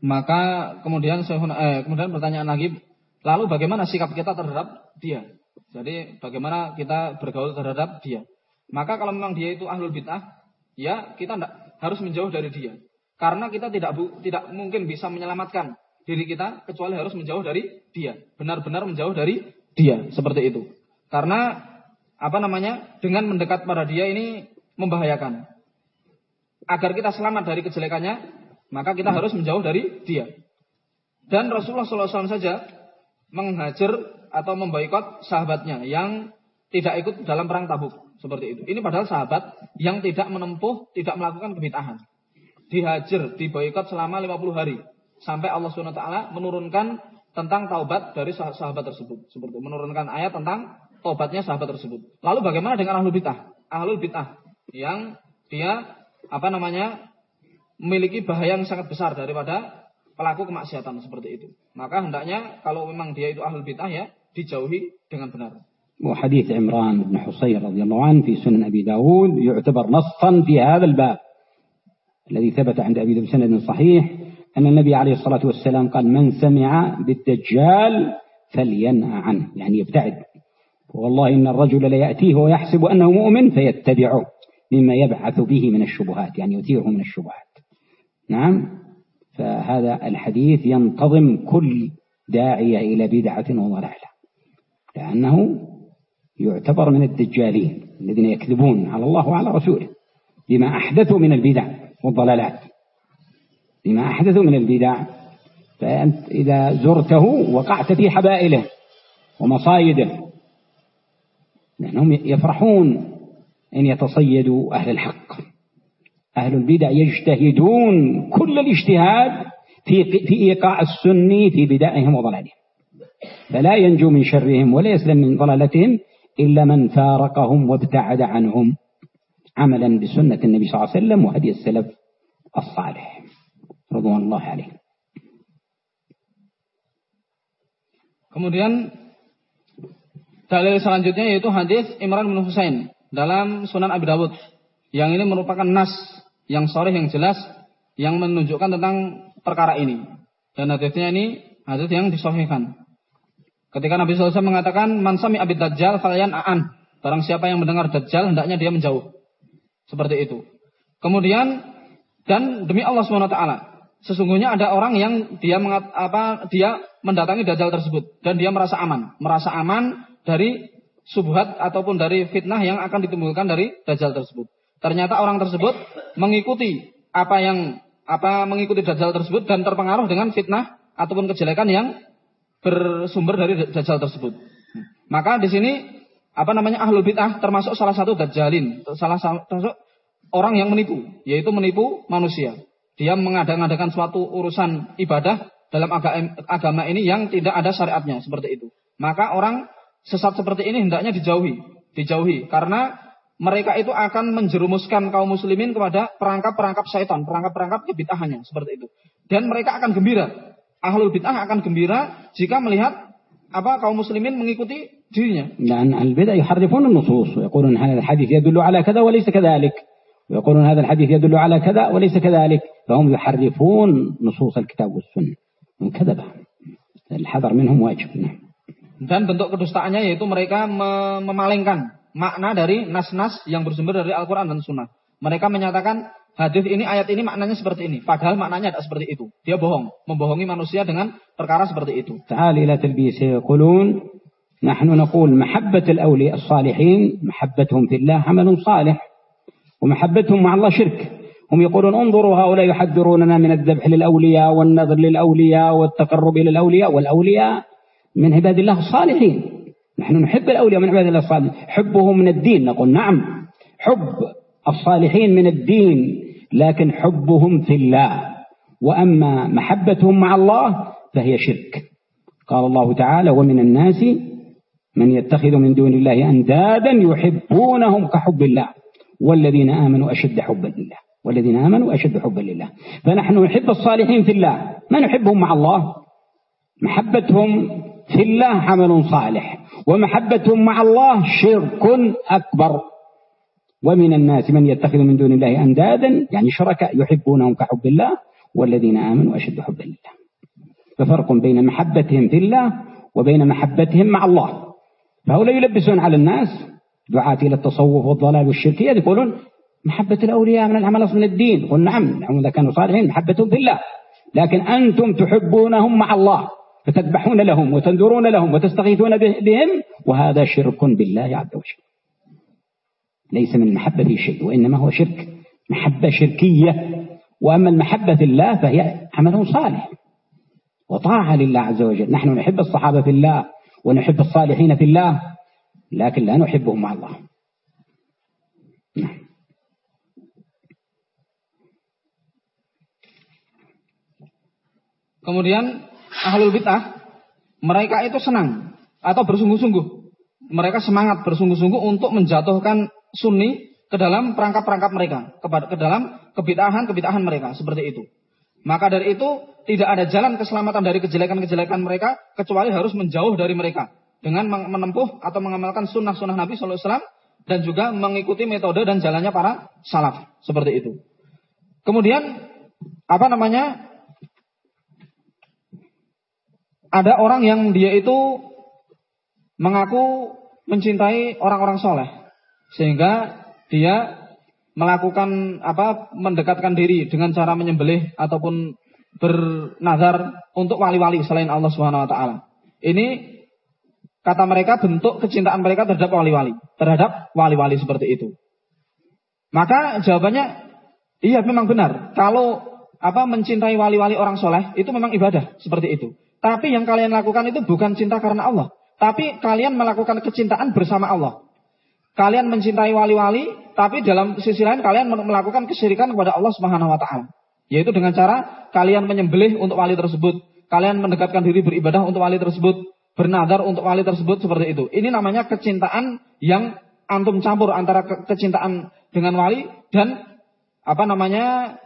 Maka kemudian eh, kemudian pertanyaan lagi, lalu bagaimana sikap kita terhadap dia? Jadi bagaimana kita bergaul terhadap dia? Maka kalau memang dia itu ahlul bid'ah, ya kita tidak harus menjauh dari dia. Karena kita tidak bu, tidak mungkin bisa menyelamatkan diri kita kecuali harus menjauh dari dia. Benar-benar menjauh dari dia seperti itu. Karena apa namanya? Dengan mendekat pada dia ini membahayakan. Agar kita selamat dari kejelekannya, maka kita harus menjauh dari dia. Dan Rasulullah SAW saja menghajar atau memboikot sahabatnya yang tidak ikut dalam perang tabuk seperti itu. Ini padahal sahabat yang tidak menempuh, tidak melakukan kebitahan. Dihajar, diboikot selama 50 hari. Sampai Allah SWT menurunkan tentang taubat dari sahabat tersebut. Seperti itu. Menurunkan ayat tentang taubatnya sahabat tersebut. Lalu bagaimana dengan ahlul bid'ah? Ahlul bid'ah yang dia apa namanya memiliki bahaya yang sangat besar daripada pelaku kemaksiatan seperti itu. Maka hendaknya kalau memang dia itu ahlul bid'ah ya dijauhi dengan benar. وحديث عمران بن حصين رضي الله عنه في سنن أبي داود يعتبر نصا في هذا الباب الذي ثبت عند أبي داود بسند صحيح أن النبي عليه الصلاة والسلام قال من سمع بالدجال فلينأ عنه يعني يبتعد والله إن الرجل ليأتيه ويحسب أنه مؤمن فيتبعه مما يبعث به من الشبهات يعني يثيره من الشبهات نعم. فهذا الحديث ينتظم كل داعية إلى بدعة وضلالة لأنه يعتبر من الدجالين الذين يكذبون على الله وعلى رسوله بما أحدثوا من البدع والضلالات. بما أحدثوا من البدع فأنت إذا زرته وقعت في حبائله ومصايده لأنهم يفرحون أن يتصيدوا أهل الحق. أهل البدع يجتهدون كل الاجتهاد في في إيقاع السني في بدائهم وضلالهم. فلا ينجو من شرهم ولا يسلم من ضلالتهم إلا من فارقهم وابتعد عنهم عملا بسنة النبي صلى الله عليه وسلم وهدي السلف الصالح. رضوان الله عليهم. Kemudian dalil selanjutnya yaitu hadis Imran bin Husain dalam Sunan Abi Dawud yang ini merupakan nas yang sore yang jelas yang menunjukkan tentang perkara ini. Dan hadisnya ini hadis yang disahihkan. Ketika Nabi SAW mengatakan man sami abid dajjal falayan aan. Barang siapa yang mendengar dajjal hendaknya dia menjauh. Seperti itu. Kemudian dan demi Allah SWT sesungguhnya ada orang yang dia mengat, apa dia mendatangi dajjal tersebut dan dia merasa aman, merasa aman dari subhat ataupun dari fitnah yang akan ditimbulkan dari dajjal tersebut. Ternyata orang tersebut mengikuti apa yang apa mengikuti dajjal tersebut dan terpengaruh dengan fitnah ataupun kejelekan yang bersumber dari dajjal tersebut. Maka di sini apa namanya ahlul bid'ah termasuk salah satu dajjalin, salah satu orang yang menipu, yaitu menipu manusia. Dia mengadakan suatu urusan ibadah dalam agama ini yang tidak ada syariatnya seperti itu. Maka orang sesat seperti ini hendaknya dijauhi, dijauhi karena mereka itu akan menjerumuskan kaum muslimin kepada perangkap-perangkap syaitan, perangkap-perangkap kebid'ahannya seperti itu. Dan mereka akan gembira. Ahlul bid'ah akan gembira jika melihat apa kaum muslimin mengikuti dirinya. Dan al-bid'ah yuharrifun an-nusus, yaqulun hadha al-hadith yadullu ala kada wa laysa kadhalik. ويقولون هذا الحديث يدل على كذا وليس كذلك فهم يحرفون نصوص الكتاب والسنة من كذبة الحذر منهم واجب dan bentuk kedustaannya yaitu mereka memalingkan makna dari nas-nas yang bersumber dari Al-Quran dan Sunnah. Mereka menyatakan hadis ini, ayat ini maknanya seperti ini. Padahal maknanya tidak seperti itu. Dia bohong. Membohongi manusia dengan perkara seperti itu. Ta'ali ila talbisi yaqulun نحن نقول محبة الأولياء الصالحين محبتهم في الله عمل صالح ومحبتهم مع الله شرك هم يقولون انظروا هؤلاء يحذروننا من الذبح للأولياء والنذر للأولياء والتقرب إلى الأولياء والأولياء من عباد الله الصالحين نحن نحب الأولياء من عباد الله الصالحين. حبهم من الدين. نقول نعم. حب الصالحين من الدين لكن حبهم في الله. وأما محبتهم مع الله فهي شرك. قال الله تعالى ومن الناس من يتخذ من دون الله أندادا يحبونهم كحب الله. والذين آمنوا أشد حبا لله. والذين آمنوا أشد حبا لله. فنحن نحب الصالحين في الله. ما نحبهم مع الله؟ محبتهم في الله عمل صالح. ومحبتهم مع الله شرك أكبر. ومن الناس من يتخذ من دون الله أندادا يعني شركاء يحبونهم كحب الله والذين آمنوا أشد حبا لله. ففرق بين محبتهم في الله وبين محبتهم مع الله. فهؤلاء يلبسون على الناس دعاة إلى التصوف والضلال والشركية يقولون محبة الأولياء من العمل أصل من الدين. قل نعم نعم إذا كانوا صالحين محبتهم في الله. لكن أنتم تحبونهم مع الله. فتذبحون لهم وتنذرون لهم وتستغيثون بهم وهذا شرك بالله عز وجل. ليس من المحبة شيء وإنما هو شرك. محبة شركية. وأما المحبة في الله فهي عمل صالح وطاعة لله عز وجل. نحن نحب الصحابة في الله ونحب الصالحين في الله لكن لا نحبهم مع الله. نعم. Kemudian ahlul bid'ah mereka itu senang atau bersungguh-sungguh. Mereka semangat bersungguh-sungguh untuk menjatuhkan sunni ke dalam perangkap-perangkap mereka, ke dalam kebid'ahan-kebid'ahan mereka seperti itu. Maka dari itu tidak ada jalan keselamatan dari kejelekan-kejelekan mereka kecuali harus menjauh dari mereka dengan menempuh atau mengamalkan sunnah-sunnah Nabi SAW dan juga mengikuti metode dan jalannya para salaf seperti itu. Kemudian apa namanya ada orang yang dia itu mengaku mencintai orang-orang soleh, sehingga dia melakukan apa mendekatkan diri dengan cara menyembelih ataupun bernazar untuk wali-wali selain Allah Subhanahu wa taala. Ini kata mereka bentuk kecintaan mereka terhadap wali-wali, terhadap wali-wali seperti itu. Maka jawabannya iya memang benar. Kalau apa mencintai wali-wali orang soleh itu memang ibadah seperti itu. Tapi yang kalian lakukan itu bukan cinta karena Allah, tapi kalian melakukan kecintaan bersama Allah. Kalian mencintai wali-wali, tapi dalam sisi lain kalian melakukan kesyirikan kepada Allah Subhanahu wa taala. Yaitu dengan cara kalian menyembelih untuk wali tersebut, kalian mendekatkan diri beribadah untuk wali tersebut, bernadar untuk wali tersebut seperti itu. Ini namanya kecintaan yang antum campur antara ke kecintaan dengan wali dan apa namanya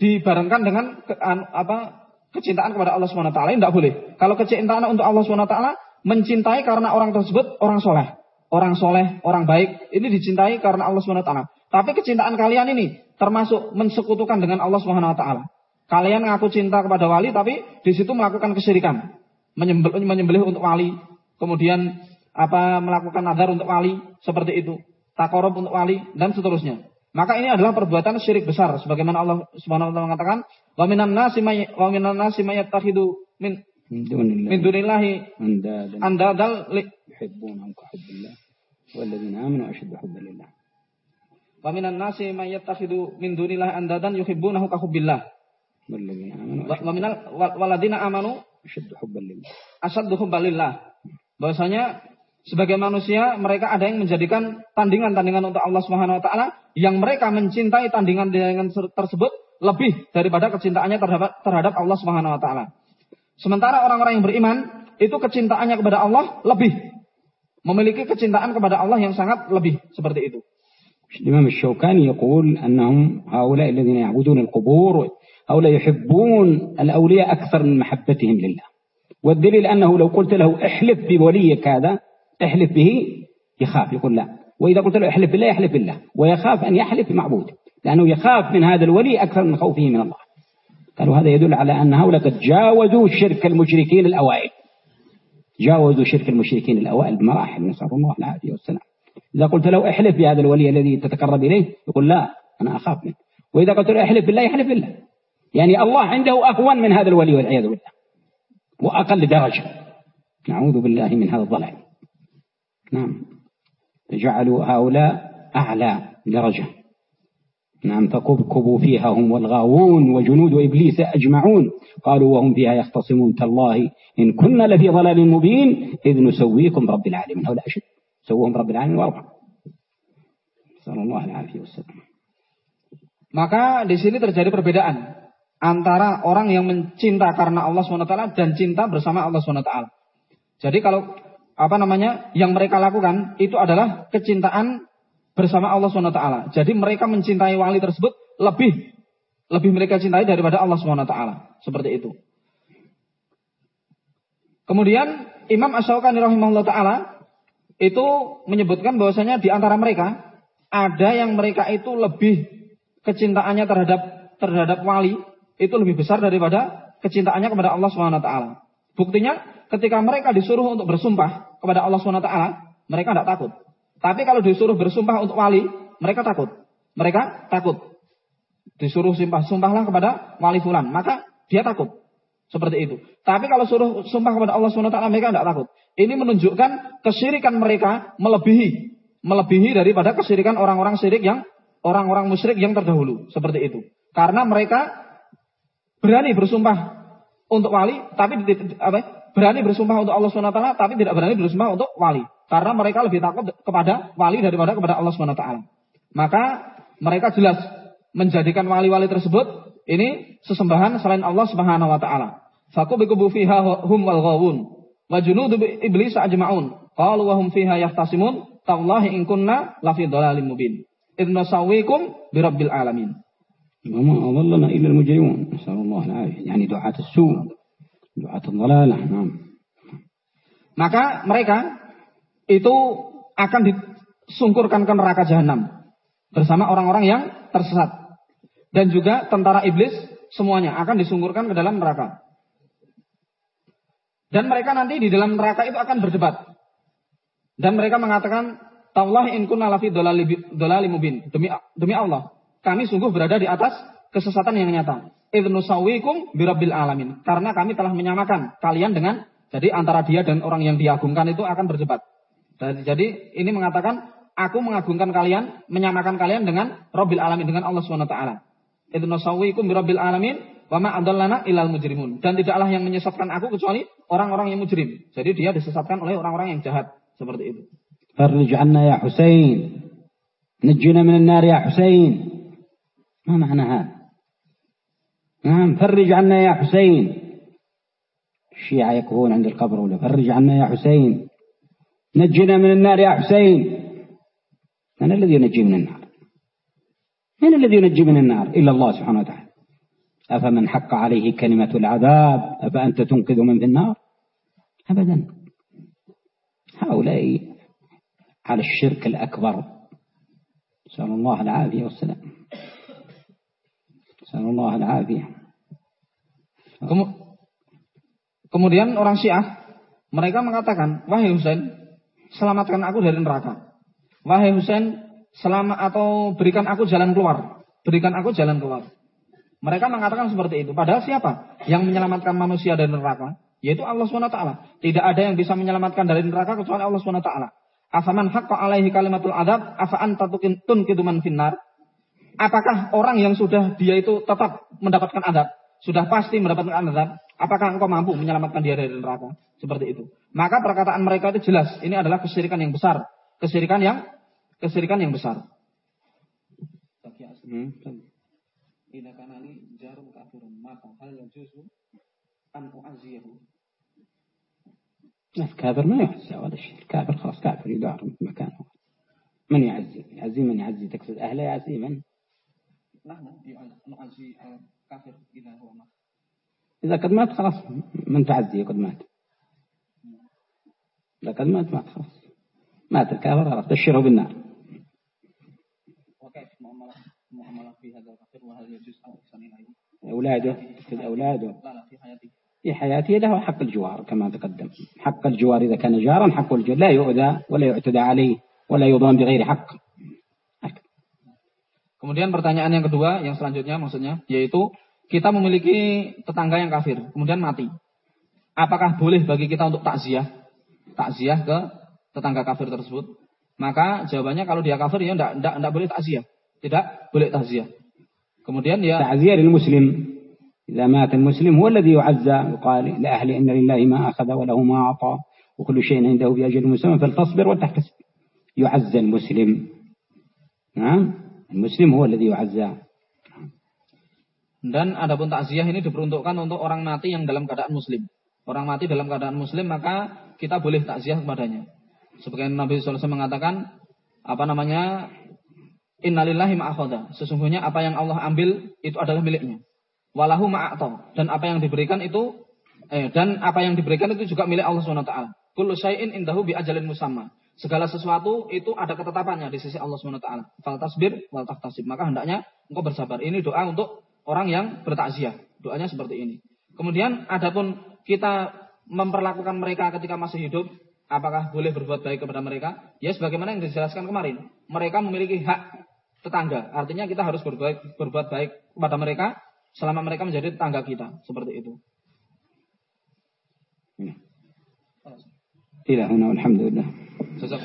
dibarengkan dengan ke, apa kecintaan kepada Allah Subhanahu wa tidak boleh. Kalau kecintaan untuk Allah taala mencintai karena orang tersebut orang soleh, orang soleh, orang baik, ini dicintai karena Allah taala. Tapi kecintaan kalian ini termasuk mensekutukan dengan Allah taala. Kalian ngaku cinta kepada wali tapi di situ melakukan kesyirikan menyembelih, menyembelih untuk wali, kemudian apa melakukan nazar untuk wali seperti itu, takorup untuk wali dan seterusnya. Maka ini adalah perbuatan syirik besar sebagaimana Allah Subhanahu wa taala mengatakan, "Wa minan nasi may wa minan nasi may yattakhidu min min dunillahi andadal li yuhibbunahum ka hubbillah walladzina amanu ashaddu hubban lillah." Wa minan nasi may yattakhidu min dunillahi andadan yuhibbunahu ka hubbillah. Walladzina amanu wa minal walladzina amanu Asyaddu hubban lillah. Asyaddu hubban lillah. Bahwasanya sebagai manusia mereka ada yang menjadikan tandingan-tandingan untuk Allah Subhanahu wa taala yang mereka mencintai tandingan-tandingan tersebut lebih daripada kecintaannya terhadap terhadap Allah Subhanahu wa taala. Sementara orang-orang yang beriman itu kecintaannya kepada Allah lebih memiliki kecintaan kepada Allah yang sangat lebih seperti itu. الإمام الشوكاني يقول أنهم هؤلاء الذين يعبدون القبور هؤلاء يحبون الأولياء أكثر من محبتهم لله والدليل أنه لو قلت له احلف بوليك هذا احلف به يخاف يقول لا. وإذا قلت له احلف بالله يحلف بالله. ويخاف أن يحلف بمعبود لأنه يخاف من هذا الولي أكثر من خوفه من الله. قالوا هذا يدل على أن هؤلاء قد جاوزوا شرك المشركين الأوائل. جاوزوا شرك المشركين الأوائل بمراحل نسأل الله العافية والسلام. إذا قلت له احلف بهذا الولي الذي تتقرب إليه يقول لا أنا أخاف منه. وإذا قلت له احلف بالله يحلف بالله. يعني الله عنده أهون من هذا الولي والعياذ بالله. وأقل درجة. نعوذ بالله من هذا الضلال نعم جعلوا هؤلاء أعلى درجة نعم فكبكبوا فيها هم والغاوون وجنود إبليس أجمعون قالوا وهم فيها يختصمون تالله إن كنا لفي ضلال مبين إذ نسويكم برب العالمين هؤلاء أشد سوهم برب العالمين وأربع نسأل الله العافية والسلام Maka di sini terjadi perbedaan antara orang yang mencinta karena Allah SWT dan cinta bersama Allah SWT. Jadi kalau apa namanya yang mereka lakukan itu adalah kecintaan bersama Allah SWT. Jadi mereka mencintai wali tersebut lebih lebih mereka cintai daripada Allah SWT. Seperti itu. Kemudian Imam Asyawkani rahimahullah taala itu menyebutkan bahwasanya di antara mereka ada yang mereka itu lebih kecintaannya terhadap terhadap wali itu lebih besar daripada kecintaannya kepada Allah Swt. Buktinya ketika mereka disuruh untuk bersumpah kepada Allah Swt, mereka tidak takut. Tapi kalau disuruh bersumpah untuk wali, mereka takut. Mereka takut. Disuruh sumpah, sumpahlah kepada wali fulan, maka dia takut. Seperti itu. Tapi kalau suruh sumpah kepada Allah Swt, mereka tidak takut. Ini menunjukkan kesyirikan mereka melebihi melebihi daripada kesyirikan orang-orang syirik yang orang-orang musyrik yang terdahulu. Seperti itu. Karena mereka berani bersumpah untuk wali, tapi apa, berani bersumpah untuk Allah SWT, tapi tidak berani bersumpah untuk wali. Karena mereka lebih takut kepada wali daripada kepada Allah SWT. Maka mereka jelas menjadikan wali-wali tersebut ini sesembahan selain Allah Subhanahu wa taala. Fakubiku fiha hum wal ghawun wa junudu iblis ajmaun. Qalu wa hum fiha yahtasimun tallahi in kunna lafi dhalalim mubin. Idna sawikum birabbil alamin. وما أضلنا إلا المجرمون نسأل الله العافية يعني دعاة السوء Nah. Maka mereka itu akan disungkurkan ke neraka jahanam bersama orang-orang yang tersesat dan juga tentara iblis semuanya akan disungkurkan ke dalam neraka. Dan mereka nanti di dalam neraka itu akan berdebat. Dan mereka mengatakan, "Taulah Inku kunna lafi dolali mubin." Demi demi Allah, kami sungguh berada di atas kesesatan yang nyata ibnusawikum birabil alamin. Karena kami telah menyamakan kalian dengan jadi antara dia dan orang yang diagungkan itu akan berdebat. Jadi ini mengatakan aku mengagungkan kalian, menyamakan kalian dengan Robil alamin dengan Allah Subhanahu wa taala. Idnusawikum birabbil alamin wama ma adallana ilal mujrimun. Dan tidaklah yang menyesatkan aku kecuali orang-orang yang mujrim. Jadi dia disesatkan oleh orang-orang yang jahat seperti itu. Farnuj'anna ya Husain. Najjina minan nar ya Husain. Ma ma'na? نعم فرج عنا يا حسين. الشيعة يكفون عند القبر ولا فرج عنا يا حسين. نجنا من النار يا حسين. من الذي ينجي من النار؟ من الذي ينجي من النار؟ إلا الله سبحانه وتعالى. أفمن حق عليه كلمة العذاب؟ أفأنت تنقذ من في النار؟ أبدا. هؤلاء على الشرك الأكبر. نسأل الله العافية والسلام. نسأل الله العافية Kemudian orang Syiah mereka mengatakan, "Wahai Husain, selamatkan aku dari neraka. Wahai Husain, selamat atau berikan aku jalan keluar. Berikan aku jalan keluar." Mereka mengatakan seperti itu. Padahal siapa yang menyelamatkan manusia dari neraka? Yaitu Allah SWT. Tidak ada yang bisa menyelamatkan dari neraka kecuali Allah SWT. Afaman haqqa alaihi kalimatul adab, afa anta tunkiduman finnar. Apakah orang yang sudah dia itu tetap mendapatkan adab, sudah pasti mendapatkan adab, apakah engkau mampu menyelamatkan dia dari neraka? Seperti itu. Maka perkataan mereka itu jelas, ini adalah kesyirikan yang besar, kesyirikan yang kesyirikan yang besar. Hmm. إذا كان لي جار كافر مات هل يجوز أن أعزيه الكافر ما يعزى ولا شيء الكافر خلاص كافر يدار مكانه من يعزي يعزي من يعزي تقصد أهله يعزي من نعزي الكافر إذا هو مات. إذا قد مات خلاص من تعزيه قد مات. إذا قد مات مات خلاص. مات الكافر خلاص بشره بالنار. وكيف معاملة في هذا الكافر الإحسان إليه؟ أولاده في أولاده. لا لا في حياته. في حياته له حق الجوار كما تقدم. حق الجوار إذا كان جارا حق الجوار لا يؤذى ولا يعتدى عليه ولا يظلم بغير حق. Kemudian pertanyaan yang kedua, yang selanjutnya maksudnya, yaitu kita memiliki tetangga yang kafir, kemudian mati. Apakah boleh bagi kita untuk takziah? Takziah ke tetangga kafir tersebut? Maka jawabannya kalau dia kafir ya enggak, enggak, enggak boleh takziah. Tidak boleh takziah. Kemudian ya تعزية للمسلم إذا مات المسلم هو الذي يعزى يقال لأهل إن لله ما أخذ وله ما أعطى وكل شيء عنده بأجل مسلم فلتصبر وتحتسب يعزى المسلم نعم Muslim huwa alladhi yu'azza. Dan adapun takziah ini diperuntukkan untuk orang mati yang dalam keadaan muslim. Orang mati dalam keadaan muslim maka kita boleh takziah kepadanya. Sebagian Nabi SAW mengatakan apa namanya innalillahi ma'akhadha. Sesungguhnya apa yang Allah ambil itu adalah miliknya. Walahu ma'ata. Dan apa yang diberikan itu eh, dan apa yang diberikan itu juga milik Allah SWT. Kullu syai'in indahu bi ajalin musamma. Segala sesuatu itu ada ketetapannya di sisi Allah Subhanahu wa taala. Fal tasbir wal taktasib. Maka hendaknya engkau bersabar. Ini doa untuk orang yang bertakziah. Doanya seperti ini. Kemudian adapun kita memperlakukan mereka ketika masih hidup, apakah boleh berbuat baik kepada mereka? Ya sebagaimana yang dijelaskan kemarin. Mereka memiliki hak tetangga. Artinya kita harus berbuat berbuat baik kepada mereka selama mereka menjadi tetangga kita, seperti itu. Ya. Tidak, alhamdulillah. 在这